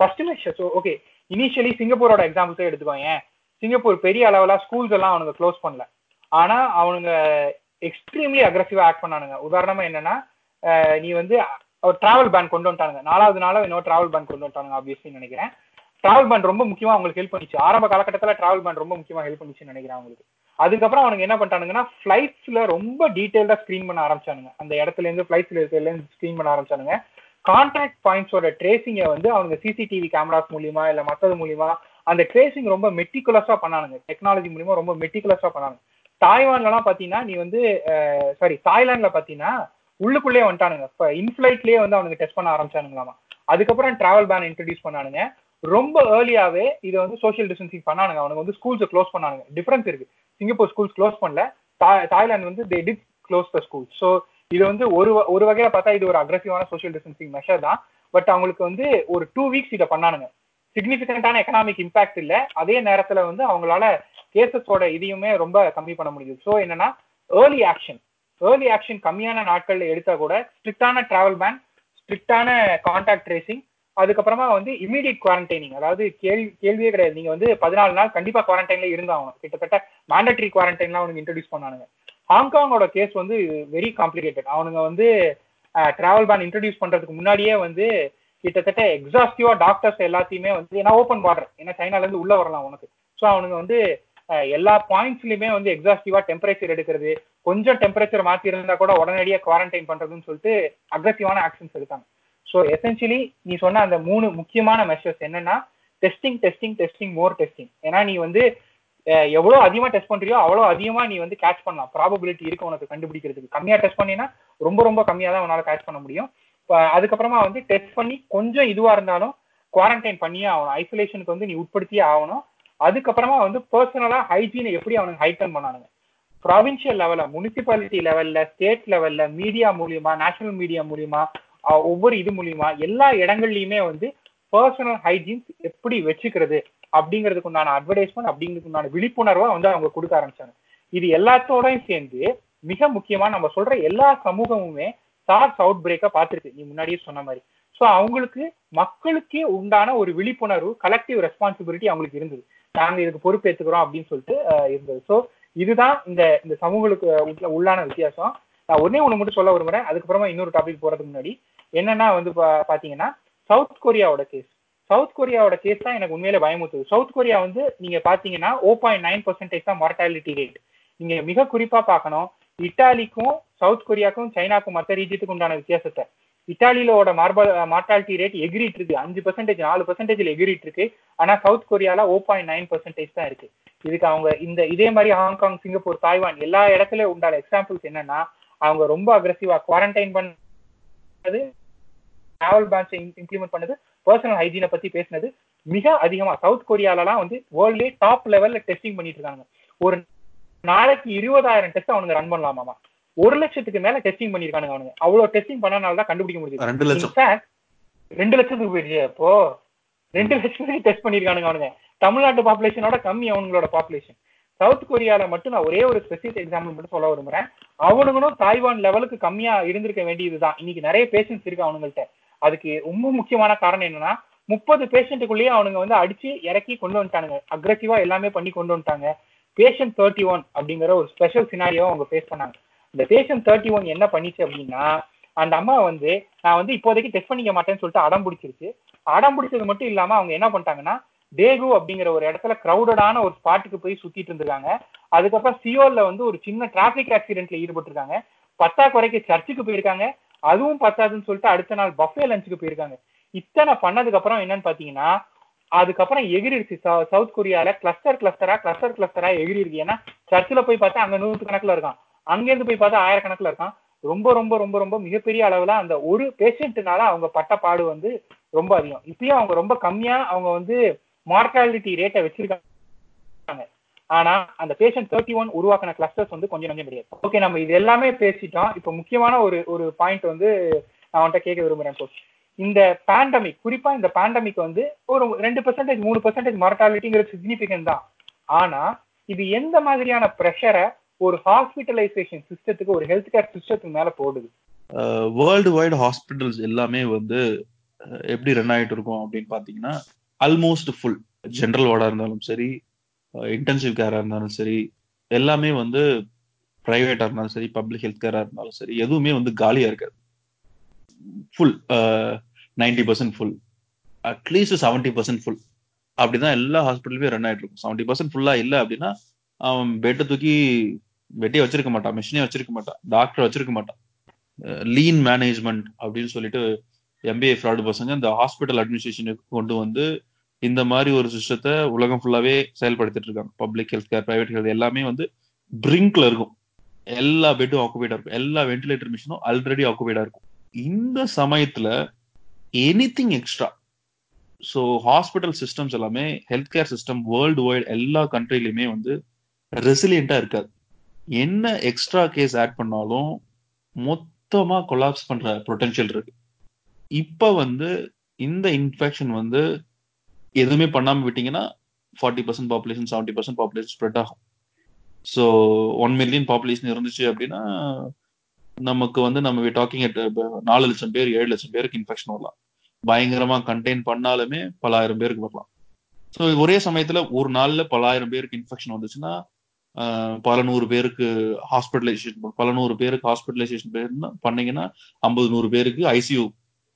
ஃபர்ஸ்ட் மெஷர் ஓகே இனிஷியலி சிங்கப்பூரோட எக்ஸாம்பிள்ஸே எடுத்துக்கோங்க சிங்கப்பூர் பெரிய அளவுல ஸ்கூல்ஸ் எல்லாம் அவனுங்க க்ளோஸ் பண்ணல. ஆனா அவனுங்க எக்ஸ்ட்ரீம்லி அக்ரஸிவா ஆக்ட் பண்ணானுங்க. உதாரணமா என்னன்னா நீ வந்து டிராவல் பேன் கொண்டு வந்துட்டானுங்க. நாலாவது நாளா இன்னொரு டிராவல் பேன் கொண்டு வந்துட்டானுங்க ஆப்வியஸ்லி நினைக்கிறேன். டிராவல் பேன் ரொம்ப முக்கியமா அவங்களுக்கு ஹெல்ப் பண்ணிச்சு. ஆரம்ப காலகட்டத்தில் டிராவல் பேன் ரொம்ப முக்கியமா ஹெல்ப் பண்ணிச்சுன்னு நினைக்கிறேன் அவங்களுக்கு. அதுக்கப்புறம் அவனுக்கு என்ன பண்ணிட்டானுங்கன்னா ஃபிளைட்ஸ்ல ரொம்ப டீட்டெயில்டா ஸ்கிரீன் பண்ண ஆரம்பிச்சானுங்க. அந்த இடத்துல இருந்து ஃபிளைட்ஸ்ல இருக்கிறதுல இருந்து ஸ்கிரீன் பண்ண ஆரம்பிச்சானுங்க. கான்டாக்ட் பாயிண்ட்ஸோட ட்ரேசிங்கை வந்து அவங்க சிசிடிவி கேமராஸ் மூலியமா இல்ல மத்தது மூலியமா அந்த ட்ரேசிங் ரொம்ப மெட்டிகுலஸா பண்ணானுங்க. டெக்னாலஜி மூலியமா ரொம்ப மெட்டிகுலஸா பண்ணாங்க தாய்வான்லாம் பாத்தீங்கன்னா நீ வந்து சாரி தாய்லாந்துல பாத்தீங்கன்னா உள்ளுக்குள்ளே வந்துட்டானுங்க. இப்ப இன்ஃபிளைட்லயே வந்து அவனுக்கு டெஸ்ட் பண்ண ஆரம்பிச்சானுங்களாமா. அதுக்கப்புறம் டிராவல் பேன் இன்ட்ரடியூஸ் பண்ணானுங்க. ரொம்ப ஏர்லியாவே இதை வந்து சோஷியல் டிஸ்டன்சிங் பண்ணானுங்க. அவனுக்கு வந்து ஸ்கூல்ஸ் க்ளோஸ் பண்ணானுங்க. டிஃபரன்ஸ் இருக்கு. சிங்கப்பூர் ஸ்கூல்ஸ் க்ளோஸ் பண்ணல. தாய்லாந்து வந்து they did close the school so இது வந்து ஒரு ஒரு வகையில பார்த்தா இது ஒரு அக்ரஸிவான சோஷியல் டிஸ்டன்சிங் மெஷர் தான். பட் அவங்களுக்கு வந்து ஒரு டூ வீக்ஸ் இதை பண்ணானுங்க. சிக்னிபிகண்டான எக்கனாமிக் இம்பாக்ட் இல்லை. அதே நேரத்துல வந்து அவங்களால கேசஸோட இதையுமே ரொம்ப கம்மி பண்ண முடியுது. ஸோ என்னன்னா ஏர்லி ஆக்ஷன் ஏர்லி ஆக்ஷன் கம்மியான நாட்கள்ல எடுத்தா கூட ஸ்ட்ரிக்டான டிராவல் பேன் ஸ்ட்ரிக்டான கான்டாக்ட் ட்ரேசிங் அதுக்கப்புறமா வந்து இமீடியட் குவாரண்டைனிங் அதாவது கேள்வி கேள்வியே கிடையாது. நீங்க வந்து பதினாலு நாள் கண்டிப்பா குவாரண்டைன்ல இருந்தாகணும் கிட்டத்தட்ட மேண்டட்ரி குவாரண்டைன்லாம் அவனுக்கு இன்ட்ரடியூஸ் பண்ணானுங்க. ஹாங்காங்கோட கேஸ் வந்து வெரி காம்ப்ளிகேட்டட் அவனுங்க வந்து டிராவல் பேன் இன்ட்ரடியூஸ் பண்றதுக்கு முன்னாடியே வந்து கிட்டத்தட்ட எக்ஸாஸ்டிவா டாக்டர்ஸ் எல்லாத்தையுமே வந்து ஏன்னா ஓப்பன் பார்டர் ஏன்னா சைனால இருந்து உள்ள வரலாம் உனக்கு ஸோ அவனுங்க வந்து எல்லா பாயிண்ட்ஸ்லயுமே வந்து எக்ஸாஸ்டிவா டெம்பரேச்சர் எடுக்கிறது கொஞ்சம் டெம்பரேச்சர் மாத்தி இருந்தா கூட உடனடியாக குவாரண்டைன் பண்றதுன்னு சொல்லிட்டு அக்ரஸிவான ஆக்ஷன்ஸ் எடுத்தாங்க. ஸோ எசென்சியலி நீ சொன்ன அந்த மூணு முக்கியமான மெஷர்ஸ் என்னன்னா testing testing testing more testing ஏன்னா நீ வந்து எவ்வளோ அதிகமாக டெஸ்ட் பண்றியோ அவ்வளோ அதிகமாக நீ வந்து கேட்ச் பண்ணலாம். ப்ராபபிலிட்டி இருக்கு உனக்கு கண்டுபிடிக்கிறதுக்கு. கம்மியாக டெஸ்ட் பண்ணினா ரொம்ப ரொம்ப கம்மியாக தான் உன்னால் கேட்ச் பண்ண முடியும். அதுக்கப்புறமா வந்து டெஸ்ட் பண்ணி கொஞ்சம் இதுவா இருந்தாலும் குவாரண்டைன் பண்ணியே ஆகணும். ஐசோலேஷனுக்கு வந்து நீ உட்படுத்தியே ஆகணும். அதுக்கப்புறமா வந்து பர்சனலா ஹைஜீனை எப்படி அவனுக்கு ஹைட்டன் பண்ணானுங்க? ப்ராவின்சியல் லெவல்ல முனிசிபாலிட்டி லெவல்ல ஸ்டேட் லெவல்ல மீடியா மூலியமா நேஷனல் மீடியா மூலியமா ஒவ்வொரு இது மூலியமா எல்லா இடங்கள்லயுமே வந்து பர்சனல் ஹைஜீன்ஸ் எப்படி வச்சுக்கிறது அப்படிங்கிறதுக்கு உண்டான அட்வர்டைஸ்மெண்ட் அப்படிங்கிறதுக்கு உண்டான விழிப்புணர்வை வந்து அவங்க கொடுக்க ஆரம்பிச்சாங்க. இது எல்லாத்தோடையும் சேர்ந்து மிக முக்கியமா நம்ம சொல்ற எல்லா சமூகமுமே சார்ஸ் அவுட் பிரேக்கை பார்த்துருக்கு. நீ முன்னாடியே சொன்ன மாதிரி. ஸோ அவங்களுக்கு மக்களுக்கே உண்டான ஒரு விழிப்புணர்வு கலெக்டிவ் ரெஸ்பான்சிபிலிட்டி அவங்களுக்கு இருந்தது. நாங்க இதுக்கு பொறுப்பேற்றுக்கிறோம் அப்படின்னு சொல்லிட்டு இருந்தது. ஸோ இதுதான் இந்த இந்த சமூகங்களுக்கு உள்ளான வித்தியாசம். நான் ஒன்னே ஒன்று மட்டும் சொல்ல விரும்புறேன். அதுக்கப்புறமா இன்னொரு டாபிக் போறதுக்கு முன்னாடி என்னன்னா வந்து பாத்தீங்கன்னா சவுத் கொரியாவோட கேஸ் சவுத் கொரியாவோட கேஸ் தான் எனக்கு உண்மையில பயமுத்துது சவுத் கொரியா வந்து நீங்க பாத்தீங்கன்னா ஓ பாயிண்ட் நைன் பர்சன்டேஜ் தான் மார்டாலிட்டி ரேட் நீங்க மிக குறிப்பா பார்க்கணும். இட்டாலிக்கும் சவுத் கொரியாக்கும் சைனாக்கும் மற்ற ரீஜியத்துக்கு உண்டான வித்தியாசத்தை. இட்டாலியிலோட மார்பல் மார்டாலிட்டி ரேட் எகிரிட்டு இருக்கு. அஞ்சு பர்சன்டேஜ் நாலு பர்சன்டேஜ்ல எகிரிட்டு இருக்கு. ஆனா சவுத் கொரியால ஓ பாயிண்ட் நைன் பர்சன்டேஜ் தான் இருக்கு. இதுக்கு அவங்க இந்த இதே மாதிரி ஹாங்காங் சிங்கப்பூர் தாய்வான் எல்லா இடத்துலயும் உண்டான எக்ஸாம்பிள்ஸ் என்னன்னா அவங்க ரொம்ப அக்ரஸிவா குவாரண்டைன் பண்ணது டிராவல் பேன்ஸ் இம்ப்ளிமெண்ட் பண்ணது பர்சனல் ஹைஜீனை பத்தி பேசினது மிக அதிகமா. சவுத் கொரியாலலாம் வந்து வேர்ல்ட்லேயே டாப் லெவல்ல டெஸ்டிங் பண்ணிட்டு இருக்காங்க. ஒரு நாளைக்கு இருபதாயிரம் டெஸ்ட் அவனுங்க ரன் பண்ணலாமாமா? ஒரு லட்சத்துக்கு மேல டெஸ்டிங் பண்ணிருக்கானுங்க அவனுங்க. அவ்வளவு டெஸ்டிங் பண்ணனால தான் கண்டுபிடிக்க முடியுது ரெண்டு லட்சம். ரெண்டு லட்சத்துக்கு போயிடுச்சு அப்போ ரெண்டு லட்சத்துக்கு டெஸ்ட் பண்ணிருக்கானுங்க அவனுங்க. தமிழ்நாட்டு பாப்புலேஷனோட கம்மி அவங்களோட பாப்புலேஷன் சவுத் கொரியால மட்டும் நான் ஒரே ஒரு ஸ்பெசிபிக் எக்ஸாம்பிள் மட்டும் சொல்ல விரும்புறேன். அவனுங்களும் தாய்வான் லெவலுக்கு கம்மியா இருந்திருக்க வேண்டியதுதான். இன்னைக்கு நிறைய பேஷன்ஸ் இருக்கு அவனுங்கள்ட்ட. அதுக்கு ரொம்ப முக்கியமான காரணம் என்னன்னா முப்பது பேஷண்ட்டுக்குள்ளேயே அவனுங்க வந்து அடிச்சு இறக்கி கொண்டு வந்துட்டானுங்க. அக்ரெசிவா எல்லாமே பண்ணி கொண்டு வந்துட்டாங்க. பேஷண்ட் தேர்ட்டி ஒன் அப்படிங்கிற ஒரு ஸ்பெஷல் சினாரியோ அவங்க ஃபேஸ் பண்ணாங்க. இந்த பேஷண்ட் தேர்ட்டி ஒன் என்ன பண்ணிச்சு அப்படின்னா அந்த அம்மா வந்து நான் வந்து இப்போதைக்கு டெஸ்ட் பண்ணிக்க மாட்டேன்னு சொல்லிட்டு அடம் பிடிச்சிருச்சு. அடம் பிடிச்சது மட்டும் இல்லாம அவங்க என்ன பண்ணிட்டாங்கன்னா டேகு அப்படிங்கிற ஒரு இடத்துல கிரௌடடான ஒரு ஸ்பாட்டுக்கு போய் சுத்திட்டு இருந்திருக்காங்க. அதுக்கப்புறம் சியோல்ல வந்து ஒரு சின்ன டிராபிக் ஆக்சிடென்ட்ல ஈடுபட்டிருக்காங்க. பத்தாக்குறைக்கு சர்ச்சுக்கு போயிருக்காங்க. அதுவும் பத்தாதுன்னு சொல்லிட்டு அடுத்த நாள் பஃபே லஞ்சுக்கு போயிருக்காங்க. இத்தனை பண்ணதுக்கு அப்புறம் என்னன்னு பாத்தீங்கன்னா அதுக்கப்புறம் எகிரிடுச்சு. சவுத் கொரியால கிளஸ்டர் கிளஸ்டரா கிளஸ்டர் கிளஸ்டரா எகிரி இருக்கு ஏன்னா சர்ச்சில் போய் பார்த்தா அங்க நூற்று கணக்குல இருக்கான். அங்கிருந்து போய் பார்த்தா ஆயிரக்கணக்கில் இருக்கான். ரொம்ப ரொம்ப ரொம்ப ரொம்ப மிகப்பெரிய அளவில் அந்த ஒரு பேஷண்ட்டுனால அவங்க பட்ட பாடு வந்து ரொம்ப அதிகம். இப்பயும் அவங்க ரொம்ப கம்மியா அவங்க வந்து மார்டாலிட்டி ரேட்டை வச்சிருக்காங்க. ஆனா அந்த பேஷண்ட் தேர்ட்டி ஒன் உருவாக்கின கிளஸ்டர்ஸ் வந்து கொஞ்சம் கொஞ்சம் கிடையாது ஓகே நம்ம இது எல்லாமே பேசிட்டோம். இப்போ முக்கியமான ஒரு ஒரு பாயிண்ட் வந்து நான் அவன்கிட்ட கேட்க விரும்புறேன் கோச் இந்த பேண்டமிக் குறிப்பா இந்த பேண்டமிக் வந்து ஒரு ரெண்டு பெர்சன்டேஜ் மூணு பெர்சன்டேஜ் மார்டாலிட்டிங்கிற சிக்னிபிகன் தான். ஆனா இது எந்த மாதிரியான ப்ரெஷரை ஒரு ஹாஸ்பிட்டலைசேஷன் சிஸ்டத்துக்கு ஒரு ஹெல்த் கேர் சிஸ்டத்துக்கு மேல போடுது. வேர்ல்டு வைடு ஹாஸ்பிட்டல்ஸ் எல்லாமே வந்து எப்படி ரன் ஆகிட்டு இருக்கும் அப்படின்னு பாத்தீங்கன்னா ஆல்மோஸ்ட் ஃபுல் ஜென்ரல் வார்டா இருந்தாலும் சரி இன்டென்சிவ் கேரா இருந்தாலும் சரி எல்லாமே வந்து பிரைவேட்டா இருந்தாலும் சரி பப்ளிக் ஹெல்த் கேரா இருந்தாலும் சரி எதுவுமே வந்து காலியா இருக்காது. Full ninety percent full at least seventy percent full அப்படிதான் எல்லா ஹாஸ்பிட்டலுமே ரன் ஆயிட்டு இருக்கும். செவன்டி பர்சன்ட் ஃபுல்லா இல்லை அப்படின்னா அவன் பெட்டை தூக்கி வெட்டியே வச்சிருக்க மாட்டான் மிஷினே வச்சிருக்க மாட்டான் டாக்டர் வச்சிருக்க மாட்டான். லீன் மேனேஜ்மெண்ட் அப்படின்னு சொல்லிட்டு எம்பிஏ ஃப்ராடு பசங்க இந்த ஹாஸ்பிட்டல் அட்மினிஸ்ட்ரேஷனுக்கு கொண்டு வந்து இந்த மாதிரி ஒரு சிஸ்டத்தை உலகம் ஃபுல்லாவே செயல்படுத்திட்டு இருக்காங்க. Public health care private health எல்லாமே வந்து பிரிங்க்ல இருக்கும். எல்லா பெட்டும் ஆக்குபைடா இருக்கும். எல்லா வென்டிலேட்டர் மிஷினும் ஆல்ரெடி ஆக்குபைடா இருக்கும். இந்த சமயத்துல anything extra so hospital systems எல்லாமே health care system worldwide எல்லா கண்ட்ரிலையுமே வந்து ரெசிலியண்டா இருக்காது. என்ன எக்ஸ்ட்ரா கேஸ் ஆட் பண்ணாலும் மொத்தமா கொலாப்ஸ் பண்ற பொட்டன்ஷியல் இருக்கு. இப்ப வந்து இந்த இன்ஃபெக்ஷன் வந்து எதுவுமே பண்ணாம விட்டீங்கன்னா forty percent population seventy percent population spread ஆகும். ஸோ ஒன் மில்லியன் பாப்புலேஷன் இருந்துச்சு அப்படின்னா நமக்கு வந்து நம்ம டாக்கிங் நாலு லட்சம் பேர் ஏழு லட்சம் பேருக்கு இன்ஃபெக்ஷன் வரலாம். பயங்கரமா கண்டெயின் பண்ணாலுமே பலாயிரம் பேருக்கு வரலாம். ஸோ ஒரே சமயத்துல ஒரு நாள்ல பலாயிரம் பேருக்கு இன்ஃபெக்ஷன் வந்துச்சுன்னா பல நூறு பேருக்கு ஹாஸ்பிட்டலைசேஷன் பல நூறு பேருக்கு ஹாஸ்பிட்டலைசேஷன் பண்ணீங்கன்னா ஐம்பது நூறு பேருக்கு ஐசியூ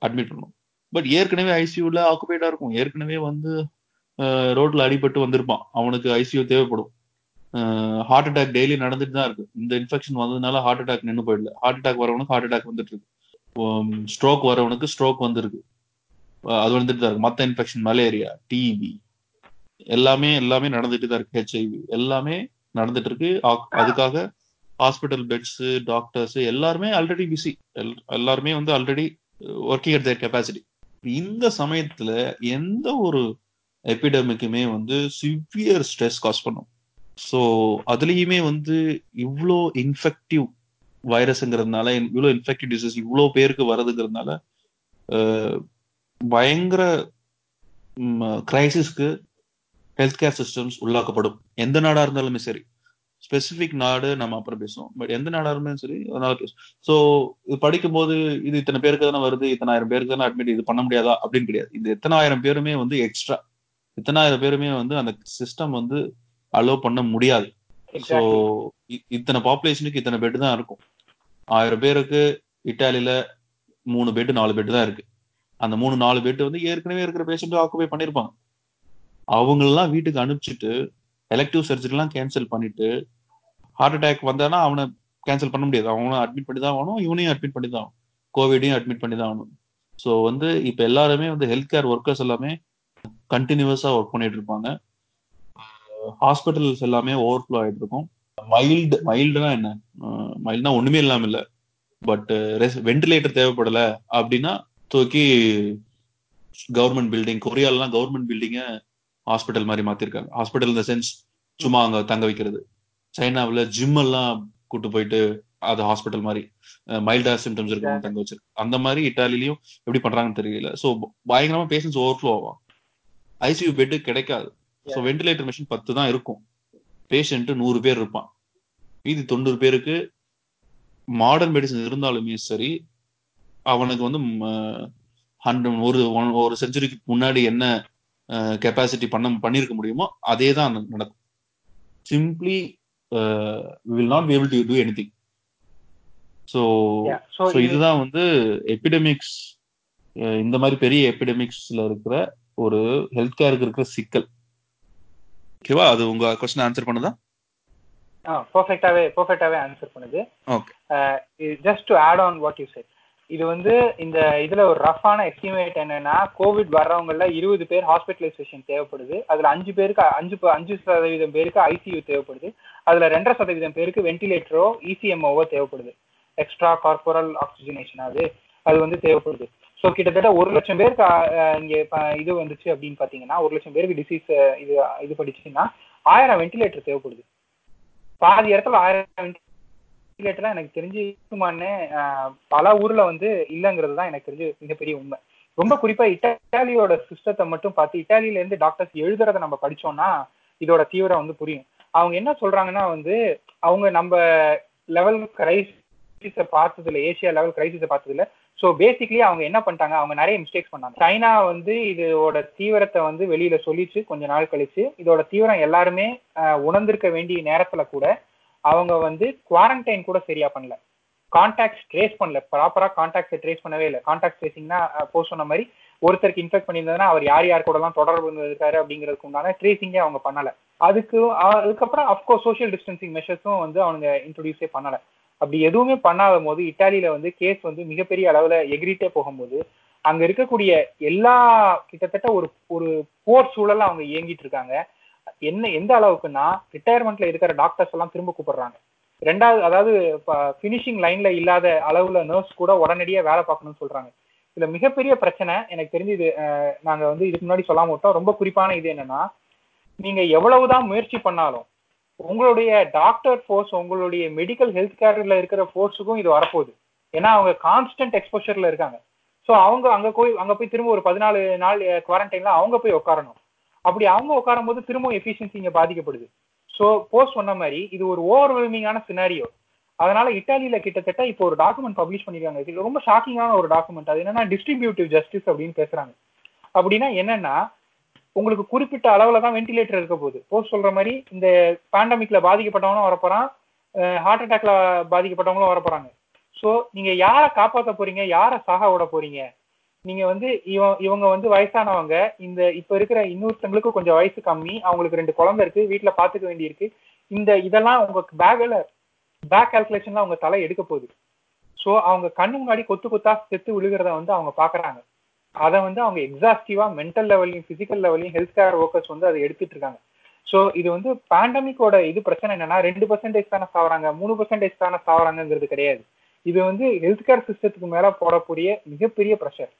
அட்மிட் பண்ணும் பட் ஏற்கனவே ஐசியூல ஆக்குபைடா இருக்கும். ஏற்கனவே வந்து ரோட்ல அடிபட்டு வந்திருப்பான். அவனுக்கு ஐசியூ தேவைப்படும். ஹார்ட் அட்டாக் டெய்லி நடந்துட்டு தான் இருக்கு. இந்த இன்ஃபெக்ஷன் வந்ததுனால ஹார்ட் அட்டாக் நின்று போயிடல. ஹார்ட் அட்டாக் வரவனுக்கு ஹார்ட் அட்டாக் வந்துட்டு இருக்கு. ஸ்ட்ரோக் வரவனுக்கு ஸ்ட்ரோக் வந்திருக்கு. அது வந்துட்டு தான் இருக்கு. மத்த இன்ஃபெக்ஷன் மலேரியா டிபி எல்லாமே எல்லாமே நடந்துட்டு தான் இருக்கு. ஹெச்ஐவி எல்லாமே நடந்துட்டு இருக்கு அதுக்காக ஹாஸ்பிட்டல் பெட்ஸ் டாக்டர்ஸ் எல்லாருமே ஆல்ரெடி பிஸி எல்லாருமே வந்து already working at their capacity இந்த சமயத்துல எந்த ஒரு எபிடமிக்குமே வந்து சிவியர் ஸ்ட்ரெஸ் காஸ் பண்ணும். ஸோ அதுலயுமே வந்து இவ்வளோ இன்ஃபெக்டிவ் வைரஸ்ங்கிறதுனால இவ்வளோ இன்ஃபெக்டிவ் டிசீஸ் இவ்வளோ பேருக்கு வர்றதுங்கிறதுனால uh, பயங்கர கிரைசிஸ்க்கு ஹெல்த் கேர் சிஸ்டம்ஸ் உள்ளாக்கப்படும். எந்த நாடா இருந்தாலுமே சரி. ஸ்பெசிபிக் நாடு நம்ம அப்புறம் பேசுவோம். பட் எந்த நாடா இருந்தாலும் சரி அதனால பேசுவோம். ஸோ இது படிக்கும் போது இது இத்தனை பேருக்கு தானே வருது இத்தனை ஆயிரம் பேருக்கு தானே அட்மிட் இது பண்ண முடியாதா? அப்படின்னு கிடையாது. இது எத்தனை ஆயிரம் பேருமே வந்து எக்ஸ்ட்ரா இத்தனாயிரம் பேருமே வந்து அந்த சிஸ்டம் வந்து அலோவ் பண்ண முடியாது. ஸோ இத்தனை பாப்புலேஷனுக்கு இத்தனை பெட் தான் இருக்கும். ஆயிரம் பேருக்கு இட்டாலியில மூணு பெட் நாலு பெட் தான் இருக்கு. அந்த மூணு நாலு பெட் வந்து ஏற்கனவே இருக்கிற பேஷண்ட் ஆக்குபை பண்ணிருப்பாங்க. அவங்களெல்லாம் வீட்டுக்கு அனுப்பிச்சிட்டு எலக்டிவ் சர்ஜரிலாம் கேன்சல் பண்ணிட்டு ஹார்ட் அட்டாக் வந்தானா அவனை கேன்சல் பண்ண முடியாது. அவனும் அட்மிட் பண்ணி தான் ஆகணும் இவனையும் அட்மிட் பண்ணி தான் ஆகணும். கோவிடையும் அட்மிட் பண்ணி தான் ஆகணும். ஸோ வந்து இப்போ எல்லாருமே வந்து ஹெல்த் கேர் ஒர்க்கர்ஸ் எல்லாமே கண்டினியூஸா ஒர்க் பண்ணிட்டு இருப்பாங்க. ஹாஸ்பிட்டல்ஸ் எல்லாமே ஓவர் ஃப்ளோ ஆகிட்டு இருக்கும். மைல்டு மைல்டுனா என்ன? மைல்டுனா ஒன்றுமே இல்லாமல் இல்லை. பட் வென்டிலேட்டர் தேவைப்படலை அப்படின்னா தூக்கி கவர்மெண்ட் பில்டிங் கொரியாலாம் கவர்மெண்ட் பில்டிங்கை ஹாஸ்பிட்டல் மாதிரி மாத்திருக்காங்க. ஹாஸ்பிட்டல் இந்த சென்ஸ் சும்மா அங்க தங்க வைக்கிறது. சைனாவில் ஜிம் எல்லாம் கூட்டு போயிட்டு அது ஹாஸ்பிட்டல் மாதிரி மைல்டா சிம்டம்ஸ் இருக்கவங்க தங்க வச்சிருக்கு அந்த மாதிரி இட்டாலிலையும் எப்படி பண்றாங்கன்னு தெரியல. ஸோ பயங்கரமா பேஷன்ஸ் ஓவர்ஃப்ளோ ஆகும் ஐசியூ பெட்டு கிடைக்காது. ஸோ வென்டிலேட்டர் மிஷின் பத்து தான் இருக்கும். பேஷண்ட் நூறு பேர் இருப்பான். மீதி தொண்ணூறு பேருக்கு மாடர்ன் மெடிசன் இருந்தாலுமே சரி அவனுக்கு வந்து ஹண்ட்ரட் ஒரு ஒரு செஞ்சுரிக்கு முன்னாடி என்ன கெப்பாசிட்டி பண்ண பண்ணிருக்க முடியுமோ அதே தான் நடக்கும். Simply will not be able to do anything so so இதுதான் வந்து எபிடமிக்ஸ் இந்த மாதிரி பெரிய எபிடமிக்ஸ்ல இருக்கிற ஒரு ஹெல்த் கேருக்கு இருக்கிற சிக்கல். ஓகேவா அது உங்க கொஸ்டின் ஆன்சர் பண்ணுதா? பர்ஃபெக்டாவே பர்ஃபெக்டாவே ஆன்சர் பண்ணுது. Okay just to add on what you said இது வந்து இந்த இதுல ஒரு ரஃபான எஸ்டிமேட் என்னன்னா கோவிட் வர்றவங்கல இருபது பேர் ஹாஸ்பிட்டலைசேஷன் தேவைப்படுது. அதுல அஞ்சு பேருக்கு அஞ்சு அஞ்சு சதவீதம் பேருக்கு ஐசியூ தேவைப்படுது. அதுல ரெண்டரை சதவீதம் பேருக்கு வென்டிலேட்டரோ இசிஎம்ஓவோ தேவைப்படுது. எக்ஸ்ட்ரா கார்போரல் ஆக்சிஜனேஷன் அது அது வந்து தேவைப்படுது. ஸோ கிட்டத்தட்ட ஒரு லட்சம் பேருக்கு இங்க இது வந்துச்சு அப்படின்னு பாத்தீங்கன்னா ஒரு லட்சம் பேருக்கு டிசீஸ் இது இது படிச்சுன்னா ஆயிரம் வென்டிலேட்டர் தேவைப்படுது. பாதி இடத்துல ஆயிரம் வென்டிலேட்டர் எனக்கு தெரிஞ்சு இருக்குமான்னு பல ஊர்ல வந்து இல்லைங்கிறது தான் எனக்கு தெரிஞ்சு மிகப்பெரிய உண்மை. ரொம்ப குறிப்பா இட்டாலியோட சிஸ்டத்தை மட்டும் பார்த்து இட்டாலியில இருந்து டாக்டர்ஸ் எழுதுறத நம்ம படிச்சோம்னா இதோட தீவிரம் வந்து புரியும். அவங்க என்ன சொல்றாங்கன்னா வந்து அவங்க நம்ம லெவல் கிரைசிஸை பார்த்ததுல ஏசியா லெவல் கிரைசிஸை பார்த்ததுல ஸோ பேசிக்லி அவங்க என்ன பண்ணிட்டாங்க அவங்க நிறைய மிஸ்டேக்ஸ் பண்ணாங்க. சைனா வந்து இதோட தீவிரத்தை வந்து வெளியில சொல்லிச்சு கொஞ்ச நாள் கழிச்சு. இதோட தீவிரம் எல்லாருமே உணர்ந்திருக்க வேண்டிய நேரத்துல கூட அவங்க வந்து குவாரண்டைன் கூட சரியா பண்ணல. கான்டாக்ட் ட்ரேஸ் பண்ணல. ப்ராப்பரா கான்டாக்ட் ட்ரேஸ் பண்ணவே இல்லை. கான்டாக்ட் ட்ரேசிங்னா போ சொன்ன மாதிரி ஒருத்தருக்கு இன்ஃபெக்ட் பண்ணியிருந்ததுன்னா அவர் யார் யார் கூட எல்லாம் தொடர்பு இருந்திருக்காரு அப்படிங்கிறதுக்கு உண்டான ட்ரேசிங்கே அவங்க பண்ணல. அதுக்கு அதுக்கப்புறம் அப்கோர்ஸ் சோஷியல் டிஸ்டன்சிங் மெஷர்ஸும் வந்து அவங்க இன்ட்ரடியூஸே பண்ணல. அப்படி எதுவுமே பண்ணாத போது இட்டாலியில வந்து கேஸ் வந்து மிகப்பெரிய அளவுல எகிரிட்டே போகும்போது அங்க இருக்கக்கூடிய எல்லா கிட்டத்தட்ட ஒரு ஒரு போர் சூழல அவங்க இயங்கிட்டு இருக்காங்க. என்ன எந்த அளவுக்குன்னா ரிட்டையர்மெண்ட்ல இருக்கிற டாக்டர்ஸ் எல்லாம் திரும்ப கூப்பிடுறாங்க. ரெண்டாவது அதாவது பினிஷிங் லைன்ல இல்லாத அளவுல நர்ஸ் கூட உடனடியாக வேலை பார்க்கணும்னு சொல்றாங்க. இதுல மிகப்பெரிய பிரச்சனை எனக்கு தெரிஞ்சு இது நாங்க வந்து இதுக்கு முன்னாடி சொல்லாம விட்டோம். ரொம்ப குறிப்பான இது என்னன்னா நீங்க எவ்வளவுதான் முயற்சி பண்ணாலும் உங்களுடைய டாக்டர் ஃபோர்ஸ் உங்களுடைய மெடிக்கல் ஹெல்த் கேர்ல இருக்கிற ஃபோர்ஸுக்கும் இது வரப்போகுது. ஏன்னா அவங்க கான்ஸ்டன்ட் எக்ஸ்போஷர்ல இருக்காங்க. ஸோ அவங்க அங்க போய் அங்க போய் திரும்ப ஒரு பதினாலு நாள் குவாரண்டைன்ல அவங்க போய் உட்காரணும். அப்படி அவங்க உட்காரும் போது திரும்ப எஃபிஷியன்சி இங்க பாதிக்கப்படுது. ஸோ போஸ்ட் சொன்ன மாதிரி இது ஒரு ஓவர்வெல்மிங்கான சினாரியோ அதனால இட்டாலியில கிட்டத்தட்ட இப்போ ஒரு டாக்குமெண்ட் பப்ளிஷ் பண்ணிருக்காங்க. இது ரொம்ப ஷாக்கிங்கான ஒரு டாக்குமெண்ட் அது என்னன்னா டிஸ்ட்ரிபியூட்டிவ் ஜஸ்டிஸ் அப்படின்னு பேசுறாங்க. அப்படின்னா என்னன்னா உங்களுக்கு குறிப்பிட்ட அளவுல தான் வென்டிலேட்டர் இருக்க போகுது. போஸ்ட் சொல்ற மாதிரி இந்த பேண்டமிக்ல பாதிக்கப்பட்டவங்களும் வரப்போறான். ஹார்ட் அட்டாக்ல பாதிக்கப்பட்டவங்களும் வரப்போறாங்க. ஸோ நீங்க யாரை காப்பாற்ற போறீங்க? யாரை சாக விட போறீங்க? நீங்க வந்து இவன் இவங்க வந்து வயசானவங்க இந்த இப்ப இருக்கிற இன்னொருத்தங்களுக்கு கொஞ்சம் வயசு கம்மி அவங்களுக்கு ரெண்டு குழந்தை இருக்கு வீட்டுல பாத்துக்க வேண்டியிருக்கு. இந்த இதெல்லாம் உங்க பேக்ல பேக் கால்குலேஷன்லாம் அவங்க தலை எடுக்க போகுது. ஸோ அவங்க கண்ணு முன்னாடி கொத்து கொத்தா செத்து விழுகிறத வந்து அவங்க பாக்குறாங்க. அதை வந்து அவங்க எக்ஸாஸ்டிவா மென்டல் லெவல்லையும் பிசிக்கல் லெவல்லையும் ஹெல்த் கேர் ஒர்க்கர்ஸ் வந்து அதை எடுத்துட்டு இருக்காங்க. ஸோ இது வந்து பேண்டமிக்கோட இது பிரச்சனை என்னன்னா ரெண்டு பர்சன்டேஜ் தானே சாவறாங்க மூணு பர்சன்டேஜ் தானே சாவறாங்கிறது கிடையாது. இது வந்து ஹெல்த் கேர் சிஸ்டத்துக்கு மேல போடக்கூடிய மிகப்பெரிய ப்ரெஷர்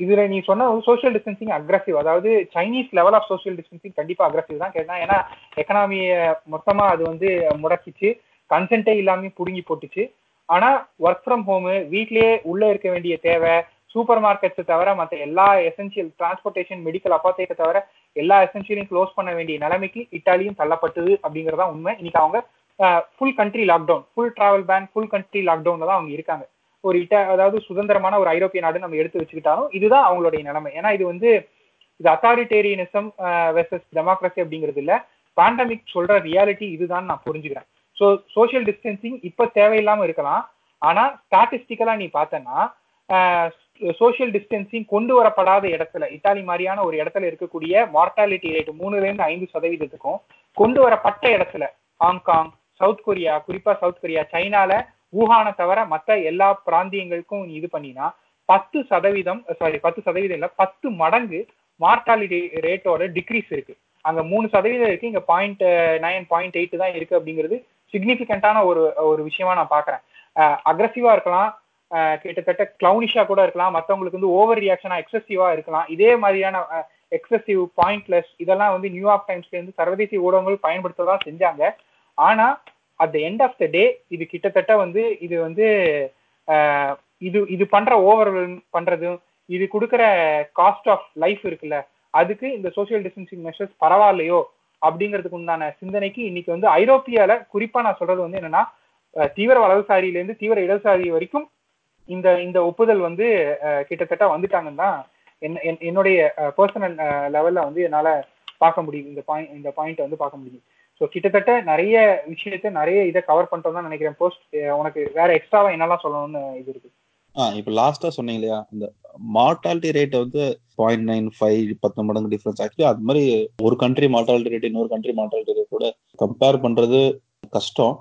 இதுல நீ சொன்ன சோஷியல் டிஸ்டன்சிங் அக்ரஸிவ் அதாவது Chinese level of social distancing கண்டிப்பா அக்ரஸிவ் தான். கேட்டா ஏன்னா எக்கனாமிய மொத்தமா அது வந்து முடக்கிச்சு. கன்சென்ட்டே இல்லாம புடுங்கி போட்டுச்சு. ஆனா ஒர்க் ஃப்ரம் ஹோமு வீட்லயே உள்ள இருக்க வேண்டிய தேவை சூப்பர் மார்க்கெட்ஸ் தவிர மற்ற எல்லா எசென்சியல் டிரான்ஸ்போர்டேஷன் மெடிக்கல் அப்பாத்தேட்டை தவிர எல்லா எசென்சியலையும் க்ளோஸ் பண்ண வேண்டிய நிலைமைக்கு இட்டாலியும் தள்ளப்பட்டது அப்படிங்கறதா உண்மை. இன்னைக்கு அவங்க full country lockdown full travel ban full country லாக்டவுன்ல தான் அவங்க இருக்காங்க. ஒரு இட்ட அதாவது சுதந்திரமான ஒரு ஐரோப்பிய நாடு நம்ம எடுத்து வச்சுக்கிட்டாலும் இதுதான் அவங்களுடைய நிலைமை. ஏன்னா இது வந்து இது அத்தாரிட்டேரியனிசம் வெர்சஸ் டெமோக்ரஸி அப்படிங்கிறது இல்ல. பேண்டமிக் சொல்ற ரியாலிட்டி இதுதான் நான் புரிஞ்சுக்கிறேன். ஸோ சோசியல் டிஸ்டன்சிங் இப்ப தேவையில்லாம இருக்கலாம். ஆனா ஸ்டாட்டிஸ்டிக்கலா நீ பார்த்தனா சோசியல் டிஸ்டன்சிங் கொண்டு வரப்படாத இடத்துல இத்தாலி மாதிரியான ஒரு இடத்துல இருக்கக்கூடிய மார்டாலிட்டி ரேட் மூணுல இருந்து ஐந்து சதவீதத்துக்கும் கொண்டு வரப்பட்ட இடத்துல ஹாங்காங் சவுத் கொரியா குறிப்பா சவுத் கொரியா சைனால ஊஹானை தவிர மற்ற எல்லா பிராந்தியங்களுக்கும் இது பண்ணினா பத்து சதவீதம் சாரி பத்து சதவீதம் இல்ல பத்து மடங்கு மார்டாலிட்டி ரேட்டோட டிக்ரீஸ் இருக்கு. அங்க மூணு சதவீதம் இருக்கு இங்க பாயிண்ட் நைன் பாயிண்ட் எயிட் தான் இருக்கு அப்படிங்கிறது சிக்னிபிகண்டான ஒரு ஒரு விஷயமா நான் பாக்குறேன் அக்ரஸிவா இருக்கலாம் கிட்டத்தட்ட கிளவுனிஷா கூட இருக்கலாம் மற்றவங்களுக்கு வந்து ஓவர் ரியாக்ஷனா எக்ஸசிவா இருக்கலாம். இதே மாதிரியான எக்ஸசிவ் பாயிண்ட்லெஸ் இதெல்லாம் வந்து நியூயார்க் டைம்ஸ்ல இருந்து சர்வதேச ஊடகங்கள் பயன்படுத்ததான் செஞ்சாங்க. ஆனா at the end of the day இது கிட்டத்தட்ட வந்து இது வந்து இது இது பண்ற ஓவர் பண்றதும் இது கொடுக்குற காஸ்ட் ஆஃப் லைஃப் இருக்குல்ல அதுக்கு இந்த சோசியல் டிஸ்டன்சிங் மெஷர்ஸ் பரவாயில்லையோ அப்படிங்கிறதுக்கு உண்டான சிந்தனைக்கு இன்னைக்கு வந்து ஐரோப்பியால குறிப்பா நான் சொல்றது வந்து என்னன்னா தீவிர வலதுசாரியில இருந்து தீவிர இடதுசாரி வரைக்கும் இந்த இந்த ஒப்புதல் வந்து கிட்டத்தட்ட வந்துட்டாங்கன்னு தான் என்னுடைய பர்சனல் லெவல்ல வந்து என்னால பார்க்க முடியும் இந்த பாயிண்ட் இந்த பாயிண்ட் வந்து பார்க்க முடியும் ஸோ கிட்டத்தட்ட நிறைய விஷயத்த நிறைய இதை கவர் பண்ணிட்டோம் தான் நினைக்கிறேன். போஸ்ட் உனக்கு வேற எக்ஸ்ட்ராவா என்னெல்லாம் சொல்லணும்னு இது இருக்கு? ஆ இப்போ லாஸ்டா சொன்னீங்க இல்லையா இந்த மார்டாலிட்டி ரேட் வந்து பாயிண்ட் நைன் ஃபைவ் பத்து மடங்கு டிஃபரன்ஸ் ஆக்சுவலி அது மாதிரி ஒரு கண்ட்ரி மார்டாலிட்டி ரேட் இன்னொரு கண்ட்ரி மார்டாலிட்டி ரேட் கூட கம்பேர் பண்றது கஷ்டம்.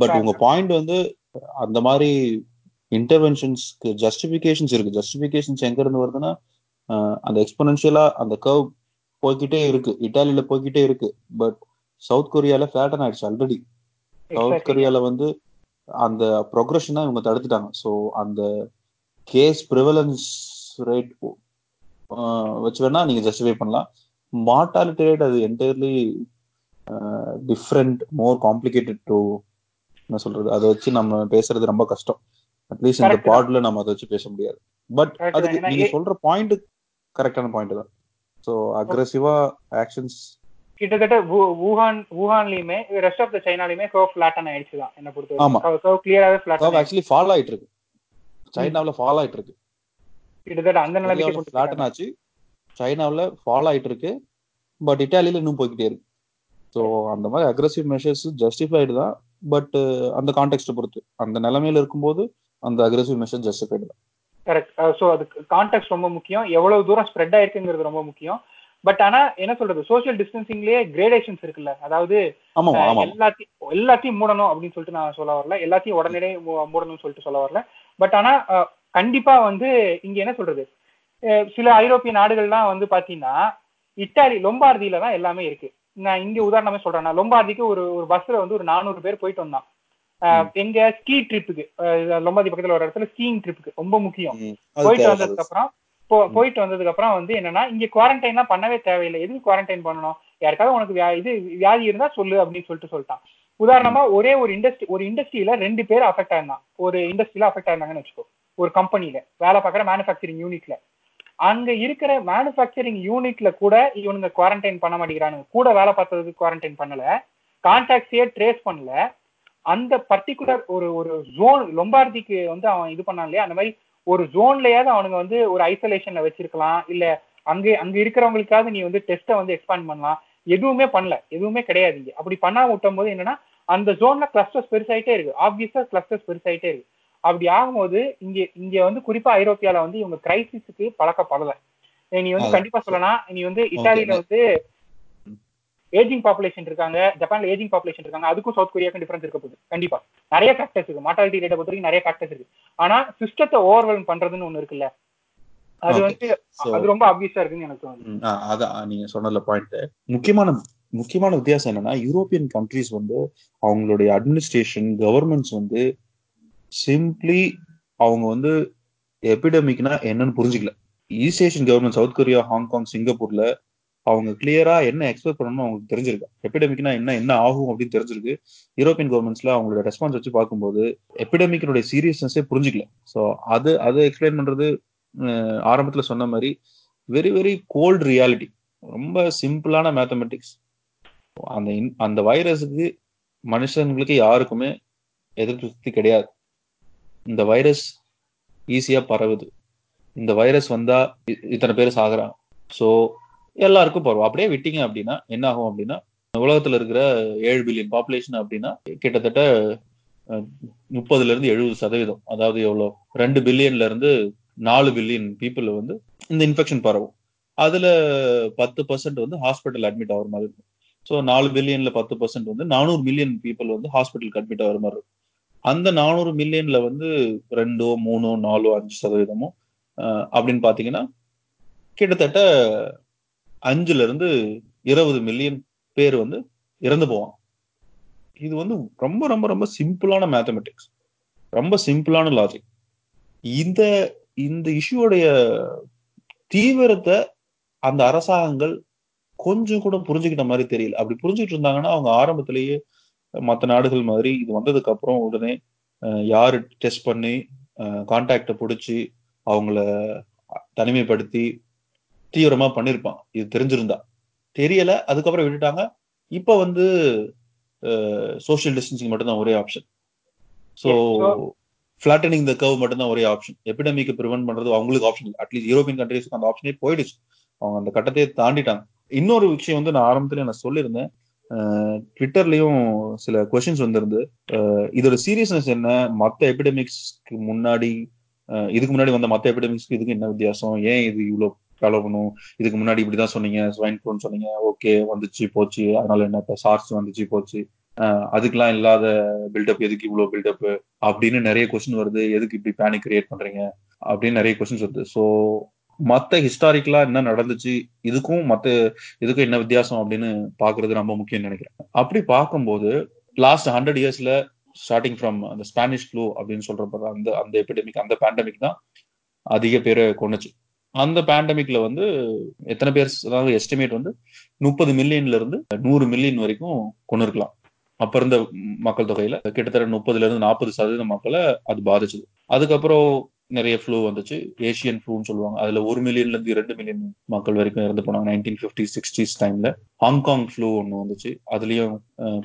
பட் உங்க பாயிண்ட் வந்து அந்த மாதிரி இன்டர்வென்ஷன்ஸ்க்கு ஜஸ்டிபிகேஷன்ஸ் இருக்கு. ஜஸ்டிபிகேஷன்ஸ் எங்க இருந்து வருதுன்னா அந்த எக்ஸ்பொனன்ஷியலா அந்த கர்வ் போய்கிட்டே இருக்கு. இட்டாலியில போய்கிட்டே இருக்கு. பட் சவுத் கொரியால ஃபிளாட்டன் ஆயிடுச்சு ஆல்ரெடி சவுத் கொரியால வந்து அந்த ப்ரொக்ரஷனை இவங்க தடுத்துட்டாங்க. ஸோ அந்த கேஸ் ப்ரிவலன்ஸ் ரேட் வச்சு வேணா நீங்க ஜஸ்டிஃபை பண்ணலாம். மார்டாலிட்டி ரேட் அது entirely different more complicated to என்ன சொல்றது அதை வச்சு நம்ம பேசுறது ரொம்ப கஷ்டம். அட்லீஸ்ட் இந்த பாட்ல நம்ம அதை வச்சு பேச முடியாது. பட் அதுக்கு நீங்க சொல்ற பாயிண்ட் கரெக்டான பாயிண்ட் தான். ஸோ அக்ரெசிவா ஆக்ஷன்ஸ் கிட்டத்தட்ட வூஹான் வூஹான்லயுமே ரெஸ்ட் ஆஃப் த சைனாலயுமே கர்வ் ஃபிளாட்டன் ஆயிடுச்சு தான் என்ன பொறுத்த ஆமா. கர்வ் கிளியராவே ஃபிளாட்டன் ஆக்சுவலி ஃபாலோ ஆயிட்டு இருக்கு சைனாவுல ஃபாலோ ஆயிட்டு இருக்கு கிட்டத்தட்ட அந்த நிலைமைக்கு ஃபிளாட்டன் ஆச்சு சைனாவுல ஃபாலோ ஆயிட்டு இருக்கு பட் இட்டாலியில இன்னும் போய்கிட்டே இருக்கு. ஸோ அந்த மாதிரி அக்ரெசிவ் மெஷர்ஸ் ஜஸ்டிஃபைடு தான். பட் அந்த கான்டெக்ட் பொறுத்து அந்த நிலைமையில இருக்கும்போது அந்த அக்ரெசிவ் மெஷர் ஜஸ்டிஃபைடு தான். கரெக்ட் ஸோ அதுக்கு கான்டெக்ட் ரொம்ப முக்கியம். எவ்வளவு தூரம் ஸ்ப்ரெட் ஆயிருக்குங்கிறது ரொம்ப முக்கியம். பட் ஆனா என்ன சொல்றது சோசியல் டிஸ்டன்சிங்லயே கிரேடேஷன்ஸ் இருக்குல்ல. அதாவது எல்லாத்தையும் எல்லாத்தையும் மூடணும் அப்படின்னு சொல்லிட்டு நான் சொல்ல வரல. எல்லாத்தையும் உடனே மூடணும்னு சொல்லிட்டு சொல்ல வரல. பட் ஆனா கண்டிப்பா வந்து இங்க என்ன சொல்றது சில ஐரோப்பிய நாடுகள்லாம் வந்து பாத்தீங்கன்னா இட்டாலி லொம்பார்தியில தான் எல்லாமே இருக்கு. நான் இங்க உதாரணமே சொல்றேன் லொம்பார்திக்கு ஒரு ஒரு பஸ்ல வந்து ஒரு நானூறு பேர் போயிட்டு வந்தான். எங்க ஸ்கீ ட்ரிப்புக்கு லொம்பாதி பக்கத்துல ஒரு இடத்துல ஸ்கீயிங் ட்ரிப்புக்கு ரொம்ப முக்கியம். போயிட்டு வந்ததுக்கு அப்புறம் போயிட்டு வந்ததுக்கு அப்புறம் வந்து என்னன்னா இங்க குவாரண்டைன்லாம் பண்ணவே தேவையில்லை. எதுக்கு குவாரண்டைன் பண்ணணும்? யாருக்காவது உனக்கு இது வியாதி இருந்தா சொல்லு அப்படின்னு சொல்லிட்டு சொல்லிட்டான். உதாரணமா ஒரே ஒரு இண்டஸ்ட்ரி ஒரு இண்டஸ்ட்ரியில ரெண்டு பேர் அஃபெக்ட் ஆயிருந்தான். ஒரு இண்டஸ்ட்ரியில அஃபெக்ட் ஆயிருந்தாங்கன்னு வச்சுக்கோ. ஒரு கம்பெனில வேலை பார்க்குற மேனுஃபேக்சரிங் யூனிட்ல அங்க இருக்கிற மேனுஃபேக்சரிங் யூனிட்ல கூட இவனுங்க குவாரண்டைன் பண்ண மாட்டேங்கிறானுங்க. கூட வேலை பார்த்ததுக்கு குவாரண்டைன் பண்ணல. கான்டாக்ட்ஸையே ட்ரேஸ் பண்ணல. அந்த பர்டிகுலர் ஒரு ஒரு ஜோன் லொம்பார்திக்கு வந்து அவன் இது பண்ணான் இல்லையா? அந்த மாதிரி ஒரு ஜோன்லயாவது அவனுங்க வந்து ஒரு ஐசோலேஷன்ல வச்சிருக்கலாம். இல்ல அங்க அங்க இருக்கிறவங்களுக்காவது நீ வந்து டெஸ்ட்டை வந்து எக்ஸ்பேண்ட் பண்ணலாம். எதுவுமே பண்ணல. எதுவுமே கிடையாது இங்க. அப்படி பண்ணாம விட்டும் போது என்னன்னா அந்த ஜோன்ல கிளஸ்டர்ஸ் பெருசாயிட்டே இருக்கு. ஆப்வியஸா கிளஸ்டர்ஸ் பெருசாயிட்டே இருக்கு. அப்படி ஆகும்போது இங்க இங்க வந்து குறிப்பா ஐரோப்பியால வந்து இவங்க கிரைசிஸுக்கு பழக்கப்படல. நீ வந்து கண்டிப்பா சொல்லலாம். நீ வந்து இட்டாலியில வந்து ஏஜிங் பாப்புலேஷன் இருக்காங்க ஜப்பான்ல ஏஜிங் பாப்புலேஷன் இருக்காங்க அதுக்கும் சவுத் கொரியாவுக்கும் டிஃபரன்ஸ் இருக்க போகுது. கண்டிப்பா. நிறைய ஃபேக்டர்ஸ் இருக்கு. மார்டாலிட்டி ரேட்டை பொறுத்த வரைக்கும் நிறைய ஃபேக்டர்ஸ் இருக்கு. ஆனா சிஸ்டத்தை ஓவர்வெல்ம் பண்றதுன்னு ஒண்ணு இருக்குல்ல. அது. வந்து அது ரொம்ப ஆப்வியஸா இருக்குன்னு எனக்கு தோணுது. அதான் நீங்க சொன்னதுல பாயிண்ட் முக்கியமான முக்கியமான வித்தியாசம் என்னன்னா யூரோப்பியன் கண்ட்ரீஸ் வந்து அவங்களுடைய அட்மினிஸ்ட்ரேஷன் கவர்மெண்ட்ஸ் வந்து சிம்பிளி அவங்க வந்து எபிடமிக்னா என்னன்னு புரிஞ்சுக்கல. East Asian government South Korea Hong Kong சிங்கப்பூர்ல அவங்க கிளியரா என்ன எக்ஸ்பெக்ட் பண்ணணும் அவங்களுக்கு தெரிஞ்சிருக்கு. எபிடமிக்னா என்ன என்ன ஆகும் அப்படின்னு தெரிஞ்சிருக்கு. யூரோப்பியன் கவர்மெண்ட்ஸ்ல அவங்களோட ரெஸ்பான்ஸ் வச்சு பார்க்கும்போது எபிடமிக்கினுடைய சீரியஸ்னஸே புரிஞ்சுக்கல. ஸோ அது அதை எக்ஸ்பிளைன் பண்றது ஆரம்பத்துல சொன்ன மாதிரி வெரி வெரி கோல்டு ரியாலிட்டி ரொம்ப சிம்பிளான மேத்தமெட்டிக்ஸ் அந்த அந்த வைரஸுக்கு மனுஷங்களுக்கு யாருக்குமே எதிர்ப்பு சக்தி கிடையாது. இந்த வைரஸ் ஈஸியா பரவுது. இந்த வைரஸ் வந்தா இத்தனை பேர் சாகுறாங்க. ஸோ எல்லாருக்கும் பரவும். அப்படியே விட்டீங்க அப்படின்னா என்ன ஆகும் அப்படின்னா உலகத்துல இருக்கிற ஏழு பில்லியன் பாப்புலேஷன் அப்படின்னா கிட்டத்தட்ட முப்பதுல இருந்து எழுபது சதவீதம். அதாவது எவ்வளவு ரெண்டு பில்லியன்ல இருந்து நாலு பில்லியன் பீப்புள் வந்து இந்த இன்ஃபெக்ஷன் பரவும். அதுல பத்து பர்சன்ட் வந்து ஹாஸ்பிட்டல் அட்மிட் ஆகிற மாதிரி இருக்கும். ஸோ நாலு பில்லியன்ல பத்து பர்சன்ட் வந்து நானூறு மில்லியன் பீப்புள் வந்து ஹாஸ்பிட்டலுக்கு அட்மிட் ஆகிற மாதிரி இருக்கும். அந்த நானூறு மில்லியன்ல வந்து ரெண்டோ மூணோ நாலோ அஞ்சு சதவீதமோ அப்படின்னு பாத்தீங்கன்னா கிட்டத்தட்ட அஞ்சுல இருந்து இருபது மில்லியன் பேர் வந்து இறந்து போவான் இது வந்து ரொம்ப ரொம்ப ரொம்ப சிம்பிளான மேத்தமெட்டிக்ஸ் ரொம்ப சிம்பிளான லாஜிக் இந்த இந்த இஷ்யூடைய தீவிரத்தை அந்த அரசாங்கங்கள் கொஞ்சம் கூட புரிஞ்சுக்கிட்ட மாதிரி தெரியல. அப்படி புரிஞ்சுக்கிட்டு இருந்தாங்கன்னா அவங்க ஆரம்பத்திலேயே மற்ற நாடுகள் மாதிரி இது வந்ததுக்கு அப்புறம் உடனே யாரு டெஸ்ட் பண்ணி கான்டாக்டை பிடிச்சி அவங்கள தனிமைப்படுத்தி தீவிரமா பண்ணிருப்பான். இது தெரிஞ்சிருந்தா. தெரியல அதுக்கப்புறம் விட்டுட்டாங்க. இப்ப வந்து சோஷியல் டிஸ்டன்சிங் மட்டும்தான் ஒரே option so flattening the curve மட்டும்தான் ஒரே ஆப்ஷன் எபிடமிக்கு ப்ரிவென்ட் பண்றது அவங்களுக்கு ஆப்ஷன் இல்லை. அட்லீஸ்ட் யூரோப்பியன் கண்ட்ரீஸ்க்கு அந்த ஆப்ஷனே போயிடுச்சு. அவங்க அந்த கட்டத்தையே தாண்டிட்டாங்க. இன்னொரு விஷயம் வந்து நான் ஆரம்பத்துல நான் சொல்லியிருந்தேன். ட்விட்டர்லயும் சில கொஸ்டின்ஸ் வந்திருந்து இதோட சீரியஸ்னஸ் என்ன? மத்த எபிடமிக்ஸ்க்கு முன்னாடி இதுக்கு முன்னாடி வந்த மத்த எபிடமிக்ஸ்க்கு இதுக்கு என்ன வித்தியாசம்? ஏன் இது இவ்வளவு ஃபாலோ பண்ணும் இதுக்கு முன்னாடி இப்படிதான் சொன்னீங்க ஸ்வைன் ஃப்ளூன்னு சொன்னீங்க. ஓகே வந்துச்சு போச்சு. அதனால என்ன இப்ப சார்ஸ் வந்துச்சு போச்சு. அதுக்கெல்லாம் இல்லாத பில்டப் எதுக்கு இவ்வளவு பில்டப் அப்படின்னு நிறைய கொஸ்டின் வருது. எதுக்கு இப்படி பேனிக் கிரியேட் பண்றீங்க? அப்படின்னு நிறைய கொஸ்டின்ஸ் வருது. ஸோ மத்த ஹிஸ்டாரிக்கலா என்ன நடந்துச்சு இதுக்கும் மத்த இதுக்கும் என்ன வித்தியாசம் அப்படின்னு பாக்குறது ரொம்ப முக்கியம் நினைக்கிறேன். அப்படி பார்க்கும்போது லாஸ்ட் ஹண்ட்ரட் இயர்ஸ்ல ஸ்டார்டிங் ஃப்ரம் அந்த ஸ்பானிஷ் ஃப்ளூ அப்படின்னு சொல்ற அந்த அந்த எபிடமிக் அந்த பேண்டமிக் தான் அதிக பேரை கொண்டுச்சு அந்த பேண்டமிக்ல வந்து எத்தனை பேர் அதாவது எஸ்டிமேட் வந்து முப்பது மில்லியன்ல இருந்து நூறு மில்லியன் வரைக்கும் கொண்டு இருக்கலாம் அப்ப இருந்த மக்கள் தொகையில கிட்டத்தட்ட முப்பதுல இருந்து நாற்பது சதவீதம் மக்களை அது பாதிச்சது. அதுக்கப்புறம் நிறைய ஃப்ளூ வந்துச்சு. ஏசியன் ஃப்ளூன்னு சொல்லுவாங்க. அதுல ஒரு மில்லியன்ல இருந்து ரெண்டு மில்லியன் மக்கள் வரைக்கும் இறந்து போனாங்க. நைன்டீன் பிப்டி சிக்ஸ்டிஸ் டைம்ல ஹாங்காங் ஃப்ளூ ஒன்று வந்துச்சு. அதுலயும்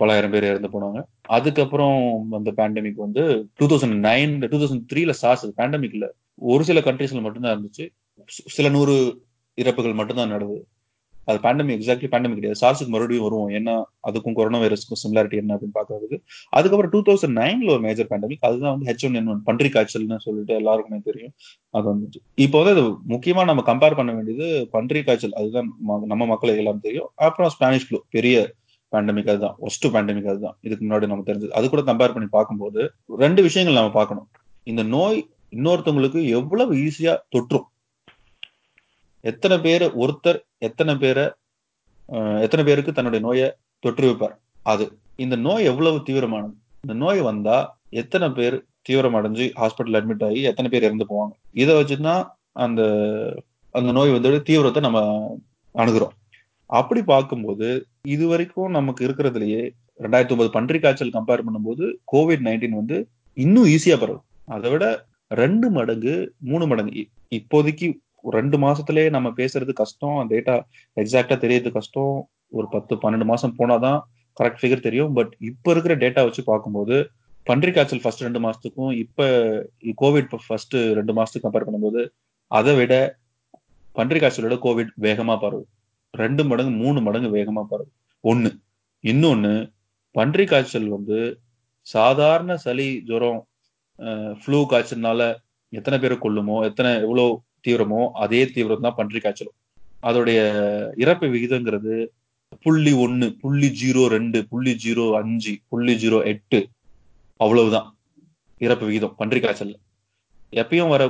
பலாயிரம் பேர் இறந்து போனாங்க. அதுக்கப்புறம் அந்த பேண்டமிக் வந்து two thousand nine two thousand த்ரீல சார்ஸ் பேண்டமிக்ல ஒரு சில கண்ட்ரீஸ்ல மட்டும்தான் இருந்துச்சு. சில நூறு இறப்புகள் மட்டும்தான் நடந்தது. அது பேண்டமிக் எக்ஸாக்ட்லி பேண்டமிக் கிடையாது சார்ஸுக்கு மறுபடியும் வருவோம் ஏன்னா அதுக்கும் கொரோனா வைரஸ்க்கும் சிமிலாரிட்டி என்ன அப்படின்னு பார்க்கறதுக்கு. அதுக்கப்புறம் டூ தௌசண்ட் நைன்ல ஒரு மேஜர் பேண்டமிக் அதுதான் வந்து ஹெச் ஒன் என் ஒன் பன்றி காய்ச்சல்னு சொல்லிட்டு எல்லாருக்குமே தெரியும். அது வந்துச்சு. இப்போ வந்து அது முக்கியமா நம்ம கம்பேர் பண்ண வேண்டியது பன்றி காய்ச்சல். அதுதான் நம்ம மக்களுக்கு எல்லாம் தெரியும். அப்புறம் ஸ்பானிஷ் ஃப்ளூ பெரிய பேண்டமிக் அதுதான். ஒஸ்ட் பேண்டமிக் அதுதான். இதுக்கு முன்னாடி நம்ம தெரிஞ்சது. அது கூட கம்பேர் பண்ணி பார்க்கும்போது ரெண்டு விஷயங்கள் நம்ம பார்க்கணும். இந்த நோய் இன்னொருத்தவங்களுக்கு எவ்வளவு ஈஸியா தொற்றும். எத்தனை பேர் ஒருத்தர் எத்தனை பேரை எத்தனை பேருக்கு தன்னுடைய நோயை தொற்று வைப்பார் அது. இந்த நோய் எவ்வளவு தீவிரமானது? இந்த நோய் வந்தா எத்தனை பேர் தீவிரம் அடைஞ்சு ஹாஸ்பிட்டல் அட்மிட் ஆகி எத்தனை பேர் இறந்து போவாங்க? இதை வச்சுதான் அந்த அந்த நோய் வந்து தீவிரத்தை நம்ம அணுகிறோம். அப்படி பார்க்கும்போது இது வரைக்கும் நமக்கு இருக்கிறதுலயே ரெண்டாயிரத்தி ஒன்பது பன்றி காய்ச்சல் கம்பேர் பண்ணும்போது கோவிட் நைன்டீன் வந்து இன்னும் ஈஸியா பரவும். அதை விட ரெண்டு மடங்கு மூணு மடங்கு. இப்போதைக்கு ஒரு ரெண்டு மாசத்துலயே நம்ம பேசுறது கஷ்டம் டேட்டா எக்ஸாக்டா தெரியறது கஷ்டம். ஒரு பத்து பன்னெண்டு மாசம் போனாதான் கரெக்ட் ஃபிகர் தெரியும். பட் இப்ப இருக்கிற டேட்டா வச்சு பார்க்கும்போது பன்றி காய்ச்சல் ஃபர்ஸ்ட் ரெண்டு மாசத்துக்கும் இப்ப கோவிட் ஃபர்ஸ்ட் ரெண்டு மாசத்துக்கு கம்பேர் பண்ணும்போது அதை விட பன்றி காய்ச்சலோட கோவிட் வேகமா பரவும். ரெண்டு மடங்கு மூணு மடங்கு வேகமா பரவும். ஒண்ணு. இன்னொன்னு பன்றி காய்ச்சல் வந்து சாதாரண சளி ஜுரம் ஃப்ளூ காய்ச்சல்னால எத்தனை பேரை கொல்லுமோ எத்தனை எவ்வளோ தீவிரமோ அதே தீவிரம் தான் பன்றி காய்ச்சலும். அதோடைய இறப்பு விகிதங்கிறது புள்ளி ஒன்னு புள்ளி ஜீரோ ரெண்டு புள்ளி ஜீரோ அஞ்சு புள்ளி ஜீரோ எட்டு. அவ்வளவுதான் இறப்பு விகிதம் பன்றி காய்ச்சல் எப்பயும் வர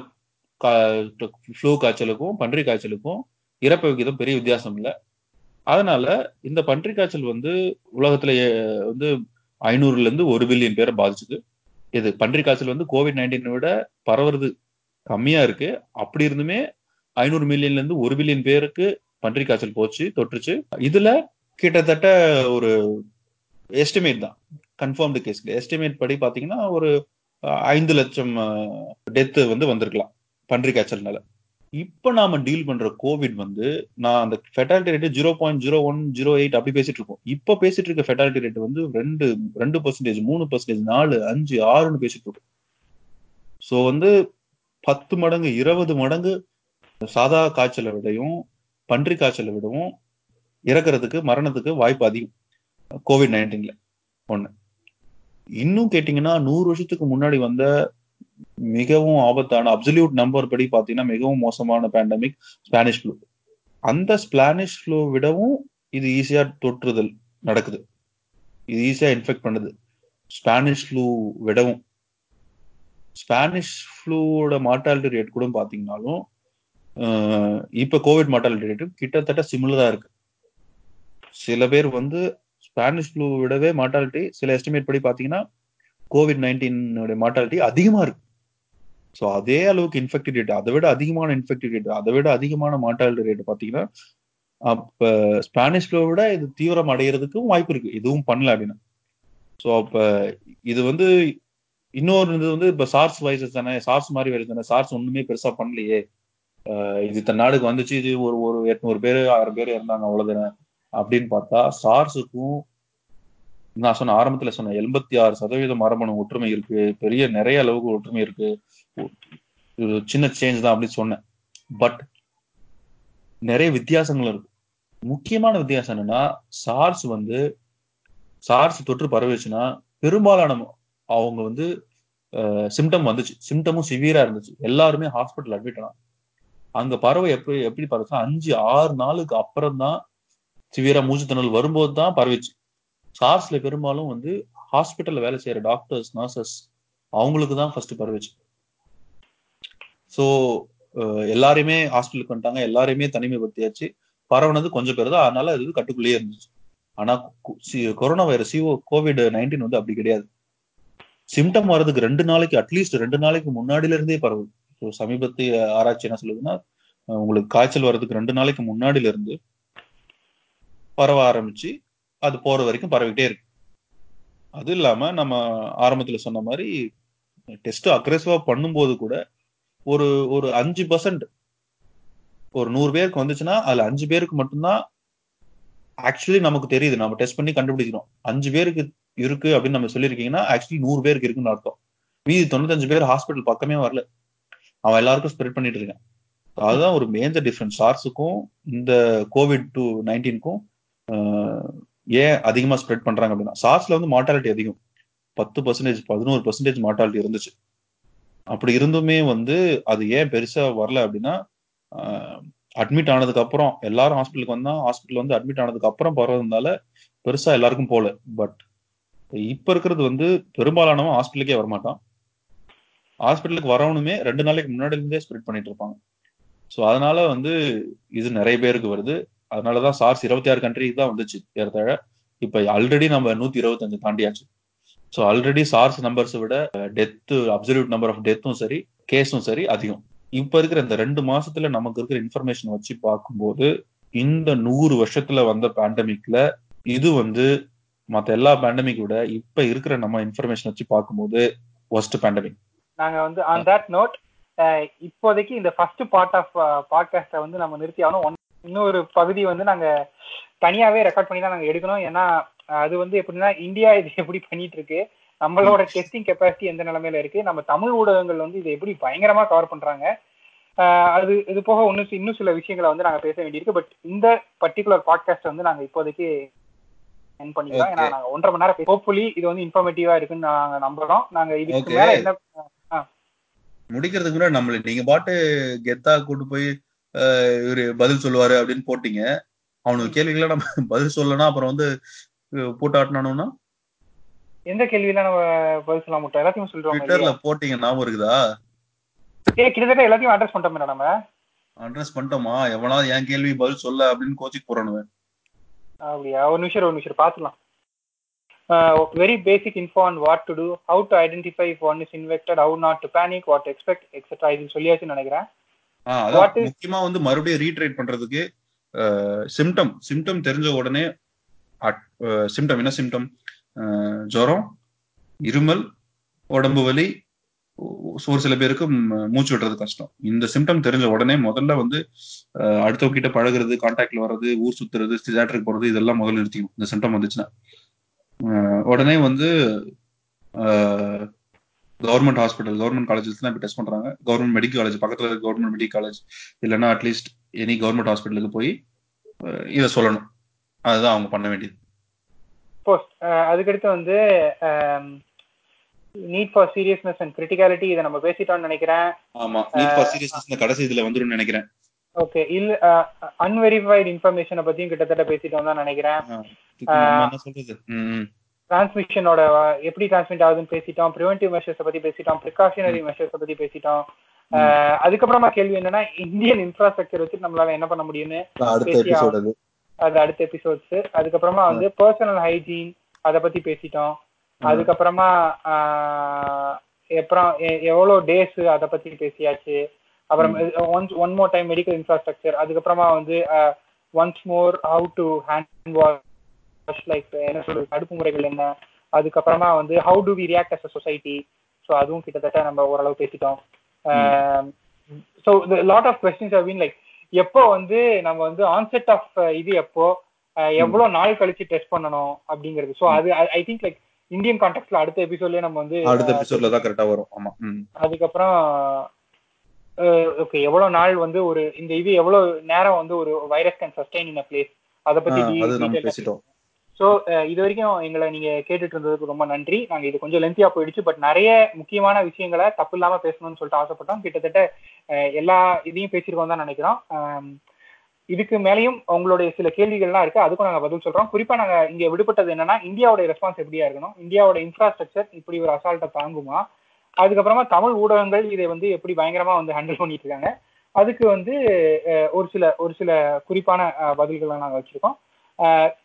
ஃப்ளூ காய்ச்சலுக்கும் பன்றி காய்ச்சலுக்கும் இறப்பு விகிதம் பெரிய வித்தியாசம் இல்லை. அதனால இந்த பன்றி காய்ச்சல் வந்து உலகத்துல வந்து ஐநூறுல இருந்து ஒரு பில்லியன் பேரை பாதிச்சுது. இது பன்றி காய்ச்சல் வந்து கோவிட் நைன்டீனை விட பரவுறது கம்மியா இருக்கு. அப்படி இருந்துமே ஐநூறு மில்லியன்ல இருந்து ஒரு பில்லியன் பேருக்கு பன்றி காய்ச்சல் போச்சு தொற்றுச்சு. இதுல கிட்டத்தட்ட ஒரு எஸ்டிமேட் தான். கன்ஃபார்ம்டு கேஸ் எஸ்டிமேட் படி பாத்தீங்கன்னா ஒரு ஐந்து லட்சம் டெத்து வந்து வந்திருக்கலாம் பன்றி காய்ச்சல்னால. இப்ப நாம டீல் பண்ற கோவிட் வந்து நான் அந்த fatality rate zero point zero one zero eight அப்படி பேசிட்டு இருக்கோம். இப்ப பேசிட்டு இருக்க ஃபெட்டாலிட்டி ரேட் வந்து ரெண்டு ரெண்டு பர்சன்டேஜ் மூணு பர்சன்டேஜ் நாலு அஞ்சு ஆறுன்னு பேசிட்டு இருக்கோம். ஸோ வந்து பத்து மடங்கு இருபது மடங்கு சாதா காய்ச்சலை விடையும் பன்றி காய்ச்சலை விடவும் இறக்குறதுக்கு மரணத்துக்கு வாய்ப்பு அதிகம். கோவிட் நைன்டீன்ல ஒண்ணு. இன்னும் கேட்டீங்கன்னா நூறு வருஷத்துக்கு முன்னாடி வந்த மிகவும் ஆபத்தான அப்சல்யூட் நம்பர் படி பாத்தீங்கன்னா மிகவும் மோசமான பேண்டமிக் ஸ்பானிஷ் ஃப்ளூ அந்த ஸ்பானிஷ் ஃப்ளூ விடவும் இது ஈஸியா தொற்றுதல் நடக்குது. இது ஈஸியா இன்ஃபெக்ட் பண்ணுது. ஸ்பானிஷ் ஃப்ளூ விடவும். ஸ்பானிஷ் ஃப்ளூவோட மார்டாலிட்டி ரேட் கூட பாத்தீங்கன்னாலும் இப்ப கோவிட் மார்டாலிட்டி ரேட்டு கிட்டத்தட்ட சிமிலரா இருக்கு. சில பேர் வந்து ஸ்பானிஷ் ஃப்ளூ விடவே மார்டாலிட்டி சில எஸ்டிமேட் படி பாத்தீங்கன்னா கோவிட் நைன்டீன் மார்டாலிட்டி அதிகமா இருக்கு. ஸோ அதே அளவுக்கு இன்ஃபெக்டட் ரேட் அதை விட அதிகமான இன்ஃபெக்டட் ரேட் அதை விட அதிகமான மார்டாலிட்டி ரேட் பாத்தீங்கன்னா அப்ப ஸ்பானிஷ் ஃப்ளூ விட இது தீவிரம் அடைகிறதுக்கும் வாய்ப்பு இருக்கு. இதுவும் பண்ணல அப்படின்னு. ஸோ அப்ப இது வந்து இன்னொரு இது வந்து இப்ப சார்ஸ் வைரஸ் தானே? சார்ஸ் மாதிரி வைரஸ் தானே? சார்ஸ் ஒண்ணுமே பெருசா பண்ணலையே. இது தன் நாடுக்கு வந்துச்சு. இது ஒரு ஒரு எட்நூறு பேர் ஆயிரம் பேர் இருந்தாங்க அவ்வளவுதானே? அப்படின்னு பார்த்தா சார்ஸுக்கும் நான் சொன்ன ஆரம்பத்துல சொன்ன எண்பத்தி ஆறு சதவீதம் மரபணு ஒற்றுமை இருக்கு. பெரிய நிறைய அளவுக்கு ஒற்றுமை இருக்கு. சின்ன சேஞ்ச் தான் அப்படின்னு சொன்னேன். பட் நிறைய வித்தியாசங்கள் இருக்கு. முக்கியமான வித்தியாசம் என்னன்னா சார்ஸ் வந்து சார்ஸ் தொற்று பரவிச்சுன்னா பெரும்பாலான அவங்க வந்து சிம்டம் வந்துச்சு. சிம்டமும் சிவியரா இருந்துச்சு. எல்லாருமே ஹாஸ்பிட்டல் அட்மிட் ஆனா அங்க பறவை எப்படி எப்படி பறவை அஞ்சு ஆறு நாளுக்கு அப்புறம் தான் சிவியரா மூச்சு திணறல் வரும்போது தான் பரவிச்சு சார்ஸ்ல பெரும்பாலும் வந்து ஹாஸ்பிட்டல்ல வேலை செய்யற டாக்டர்ஸ் நர்சஸ் அவங்களுக்கு தான் ஃபர்ஸ்ட் பரவிச்சு ஸோ எல்லாருமே ஹாஸ்பிட்டலுக்கு வந்துட்டாங்க. எல்லாரையுமே தனிமைப்படுத்தியாச்சு. பரவுனது கொஞ்சம் பேர் தான் அதனால அது கட்டுக்குள்ளேயே இருந்துச்சு. ஆனா கொரோனா வைரஸ் சிஓ கோவிட் நைன்டீன் வந்து அப்படி கிடையாது. சிம்டம் வர்றதுக்கு ரெண்டு நாளைக்கு அட்லீஸ்ட் ரெண்டு நாளைக்கு முன்னாடில இருந்தே பரவுது. ஸோ சமீபத்திய ஆராய்ச்சி என்ன சொல்லுதுன்னா உங்களுக்கு காய்ச்சல் வர்றதுக்கு ரெண்டு நாளைக்கு முன்னாடில இருந்து பரவ ஆரம்பிச்சு அது போற வரைக்கும் பரவிட்டே இருக்கு. அது இல்லாம நம்ம ஆரம்பத்துல சொன்ன மாதிரி டெஸ்ட் அக்ரெசிவா பண்ணும்போது கூட ஒரு ஒரு அஞ்சு பர்சன்ட் ஒரு நூறு பேருக்கு வந்துச்சுன்னா அதுல அஞ்சு பேருக்கு மட்டும்தான் ஆக்சுவலி நமக்கு தெரியுது. நம்ம டெஸ்ட் பண்ணி கண்டுபிடிக்கிறோம். அஞ்சு பேருக்கு இருக்கு அப்படின்னு நம்ம சொல்லியிருக்கீங்கன்னா ஆக்சுவலி நூறு பேருக்கு இருக்குன்னு அர்த்தம். மீதி தொண்ணூத்தஞ்சு பேர் ஹாஸ்பிட்டல் பக்கமே வரல. அவன் எல்லாருக்கும் ஸ்ப்ரெட் பண்ணிட்டு இருக்கான். அதுதான் ஒரு மேஜர் டிஃபரன்ஸ் சார்ஸுக்கும் இந்த கோவிட் டூ நைன்டீனுக்கும் ஏன் அதிகமா ஸ்ப்ரெட் பண்றாங்க அப்படின்னா சார்ஸ்ல வந்து மார்டாலிட்டி அதிகம். பத்து பர்சன்டேஜ் பதினோரு பர்சன்டேஜ் மார்டாலிட்டி இருந்துச்சு. அப்படி இருந்துமே வந்து அது ஏன் பெருசா வரல அப்படின்னா அட்மிட் ஆனதுக்கு அப்புறம் எல்லாரும் ஹாஸ்பிட்டலுக்கு வந்தா ஹாஸ்பிட்டல் வந்து அட்மிட் ஆனதுக்கு அப்புறம் பரவதுனால பெருசா எல்லாருக்கும் போல. பட் இப்ப இருக்கிறது வந்து பெரும்பாலானவன் ஹாஸ்பிட்டலுக்கே வரமாட்டான். ஹாஸ்பிட்டலுக்கு வரவனுமே ரெண்டு நாளைக்கு முன்னாடி இருந்தே ஸ்ப்ரெட் பண்ணிட்டு இருப்பாங்க. ஸோ அதனால வந்து இது நிறைய பேருக்கு வருது. அதனாலதான் சார்ஸ் இருபத்தி ஆறு கண்ட்ரிக்கு தான் வந்துச்சு ஏறத்தாழ. இப்ப ஆல்ரெடி நம்ம நூத்தி இருபத்தஞ்சு தாண்டியாச்சு. ஸோ ஆல்ரெடி சார்ஸ் நம்பர்ஸை விட டெத்து அப்சல்யூட் நம்பர் ஆஃப் டெத்தும் சரி கேஸும் சரி அதிகம். இப்ப இருக்கிற இந்த ரெண்டு மாசத்துல நமக்கு இருக்கிற இன்ஃபர்மேஷன் வச்சு பார்க்கும்போது இந்த நூறு வருஷத்துல வந்த பேண்டமிக்ல இது வந்து மத்த எல்லா பேண்டமிக் விட இப்ப இருக்கிற நம்ம இன்ஃபர்மேஷன் வச்சு பார்க்கும்போது ஒஸ்ட் பேண்டமிக் நாங்க வந்து ஆன் தட் நோட் இப்போதைக்கு இந்த ஃபர்ஸ்ட் பார்ட் ஆஃப் பாட்காஸ்ட வந்து நம்ம நிறுத்தி ஆகணும். இன்னொரு பகுதி வந்து நாங்க தனியாவே ரெக்கார்ட் பண்ணி தான் நாங்க எடுக்கணும். ஏன்னா அது வந்து எப்படின்னா இந்தியா இது எப்படி பண்ணிட்டு இருக்கு? நம்மளோட டெஸ்டிங் கெப்பாசிட்டி எந்த நிலைமையில இருக்கு? நம்ம தமிழ் ஊடகங்கள் வந்து இதை எப்படி பயங்கரமா கவர் பண்றாங்க? அது இது போக ஒன்னும் இன்னும் சில விஷயங்களை வந்து நாங்க பேச வேண்டியிருக்கு. பட் இந்த பர்டிகுலர் பாட்காஸ்ட் வந்து நாங்க இப்போதைக்கு என் பண்ணிக்கலாம். ஏன்னா நாங்க ஒன்றரை மணி நேரம் ஹோப்ஃபுல்லி இது வந்து இன்ஃபர்மேட்டிவா இருக்குன்னு நாங்க நம்புறோம். நாங்க இதுக்கு மேல என்ன முடிக்கிறதுக்கு முன்னாடி நம்மள நீங்க பாட்டு கெத்தா கூட்டு போய் இவரு பதில் சொல்லுவாரு அப்படின்னு போட்டீங்க. அவனுக்கு கேள்விகளை நம்ம பதில் சொல்லனா அப்புறம் வந்து போட்டு ஆட்டினானுன்னா? எந்த கேள்வியெல்லாம் நம்ம பதில் சொல்ல மாட்டோம் எல்லாத்தையும் சொல்றோம் ட்விட்டர்ல போட்டீங்க ஞாபகம் இருக்குதா? ஏ கிட்டத்தட்ட எல்லாத்தையும் அட்ரஸ் பண்ணிட்டோம் நம்ம. அட்ரஸ் பண்ணிட்டோமா? எவனாவது என் கேள்வி பதில் சொல்ல அப்படின்னு கோச்சிக்கு போறானுவ அப்படியா? ஒரு நிமிஷம் ஒரு நிமிஷம் பாத்துலாம் very basic info on what to do how to identify if one is infected how not to panic what expect etcetera இது சொல்லியாச்சுன்னு நினைக்கிறேன். முக்கியமா வந்து மறுபடியும் ரீட்ரேட் பண்றதுக்கு சிம்டம் சிம்டம் தெரிஞ்ச உடனே சிம்டம் என்ன சிம்டம் ஜுரம் இருமல் உடம்பு வலி ஒரு சில பேருக்கு மூச்சு விடுறது கஷ்டம். இந்த சிம்டம் தெரிஞ்ச உடனே முதல்ல வந்து அடுத்தவங்க கிட்ட பழகுறது கான்டாக்ட்ல வர்றது ஊர் சுத்துறது தியேட்டருக்கு போறது இதெல்லாம் முதல்ல நிறுத்திக்கணும். இந்த சிம்டம் வந்துச்சுன்னா. உடனே வந்து கவர்மெண்ட் ஹாஸ்பிட்டல் கவர்மெண்ட் காலேஜஸ் தான் இப்போ டெஸ்ட் பண்றாங்க. கவர்மெண்ட் மெடிக்கல் காலேஜ் பக்கத்துல இருக்க கவர்மெண்ட் மெடிக்கல் காலேஜ் இல்லைன்னா அட்லீஸ்ட் எனி கவர்மெண்ட் ஹாஸ்பிட்டலுக்கு போய் இதை சொல்லணும். அதுதான் அவங்க பண்ண வேண்டியது. அதுக்கடுத்து வந்து need for seriousness and criticality இதை நம்ம பேசிட்டோம்னு நினைக்கிறேன். ஆமா நீட் ஃபார் சீரியஸ்னஸ் கடைசி இதுல வந்துரும் நினைக்கிறேன். ஓகே இல்ல அன்வெரிஃபைடு இன்ஃபர்மேஷனை பத்தியும் கிட்டத்தட்ட பேசிட்டோம் தான் நினைக்கிறேன். டிரான்ஸ்மிஷனோட எப்படி டிரான்ஸ்மிட் ஆகுதுன்னு பேசிட்டோம். ப்ரிவென்டிவ் மெஷர்ஸ் பத்தி பேசிட்டோம். ப்ரிகாஷனரி மெஷர்ஸ் பத்தி பேசிட்டோம். அதுக்கப்புறமா கேள்வி என்னன்னா இந்தியன் இன்ஃப்ராஸ்ட்ரக்சர் வச்சு நம்மளால என்ன பண்ண முடியும்னு அது அடுத்த எபிசோட்ஸ் அதுக்கப்புறமா வந்து பர்சனல் ஹைஜீன் அதை பத்தி பேசிட்டோம். அதுக்கப்புறமா அப்புறம் எவ்வளவு டேஸ் அதை பத்தி பேசியாச்சு? அப்புறம் once one more time medical infrastructure அதுக்கப்புறமா வந்து once more how to hand wash like என்ன சொல்றது தடுப்பு முறைகள் என்ன? அதுக்கப்புறமா வந்து how to we react as a society so அதுவும் கிட்டத்தட்ட நம்ம ஓரளவு பேசிட்டோம். So lot of questions have been like எப்போ வந்து நம்ம வந்து ஆன்செட் ஆஃப் இது எப்போ எவ்வளவு நாள் கழிச்சு டெஸ்ட் பண்ணணும் அப்படிங்கிறது? ஸோ அது ஐ திங்க் லைக் இந்தியன் கான்டெக்ட்ல அடுத்த எபிசோட்லயே நம்ம வந்து அடுத்த எபிசோட்ல தான் கரெக்டா வரும். ஆமா. அதுக்கப்புறம் ஓகே எவ்வளவு நாள் வந்து ஒரு இந்த இது எவ்வளவு நேரம் வந்து ஒரு virus can sustain in a place அதை பத்தி பேசிட்டோம். ஸோ இது வரைக்கும் எங்களை நீங்க கேட்டுட்டு இருந்ததுக்கு ரொம்ப நன்றி. நாங்க இது கொஞ்சம் லென்த்தியா போயிடுச்சு. பட் நிறைய முக்கியமான விஷயங்களை தப்பு இல்லாம பேசணும்னு சொல்லிட்டு ஆசைப்பட்டோம். கிட்டத்தட்ட எல்லா இதையும் பேசியிருக்கோம் தான் நினைக்கிறோம். இதுக்கு மேலேயும் உங்களுடைய சில கேள்விகள்லாம் இருக்கு. அதுக்கும் நாங்க பதில் சொல்றோம். குறிப்பா நாங்க இங்க விடுபட்டது என்னன்னா இந்தியாவோட ரெஸ்பான்ஸ் எப்படியா இருக்கணும்? இந்தியாவோட இன்ஃப்ராஸ்ட்ரக்சர் இப்படி ஒரு அசால்ட்டை தாங்குமா? அதுக்கப்புறமா தமிழ் ஊடகங்கள் இதை வந்து எப்படி பயங்கரமா வந்து ஹேண்டில் பண்ணிட்டு இருக்காங்க அதுக்கு வந்து ஒரு சில ஒரு சில குறிப்பான பதில்களை நாங்கள் வச்சிருக்கோம்.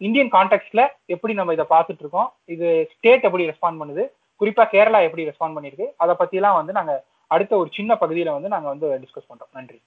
இந்தியன் கான்டெக்ட்ல எப்படி நம்ம இதை பார்த்துட்டு இருக்கோம் இது ஸ்டேட் எப்படி ரெஸ்பாண்ட் பண்ணுது? குறிப்பா கேரளா எப்படி ரெஸ்பாண்ட் பண்ணிருக்கு? அதை பத்திலாம் வந்து நாங்க அடுத்த ஒரு சின்ன பகுதியில வந்து நாங்க வந்து டிஸ்கஸ் பண்றோம். நன்றி.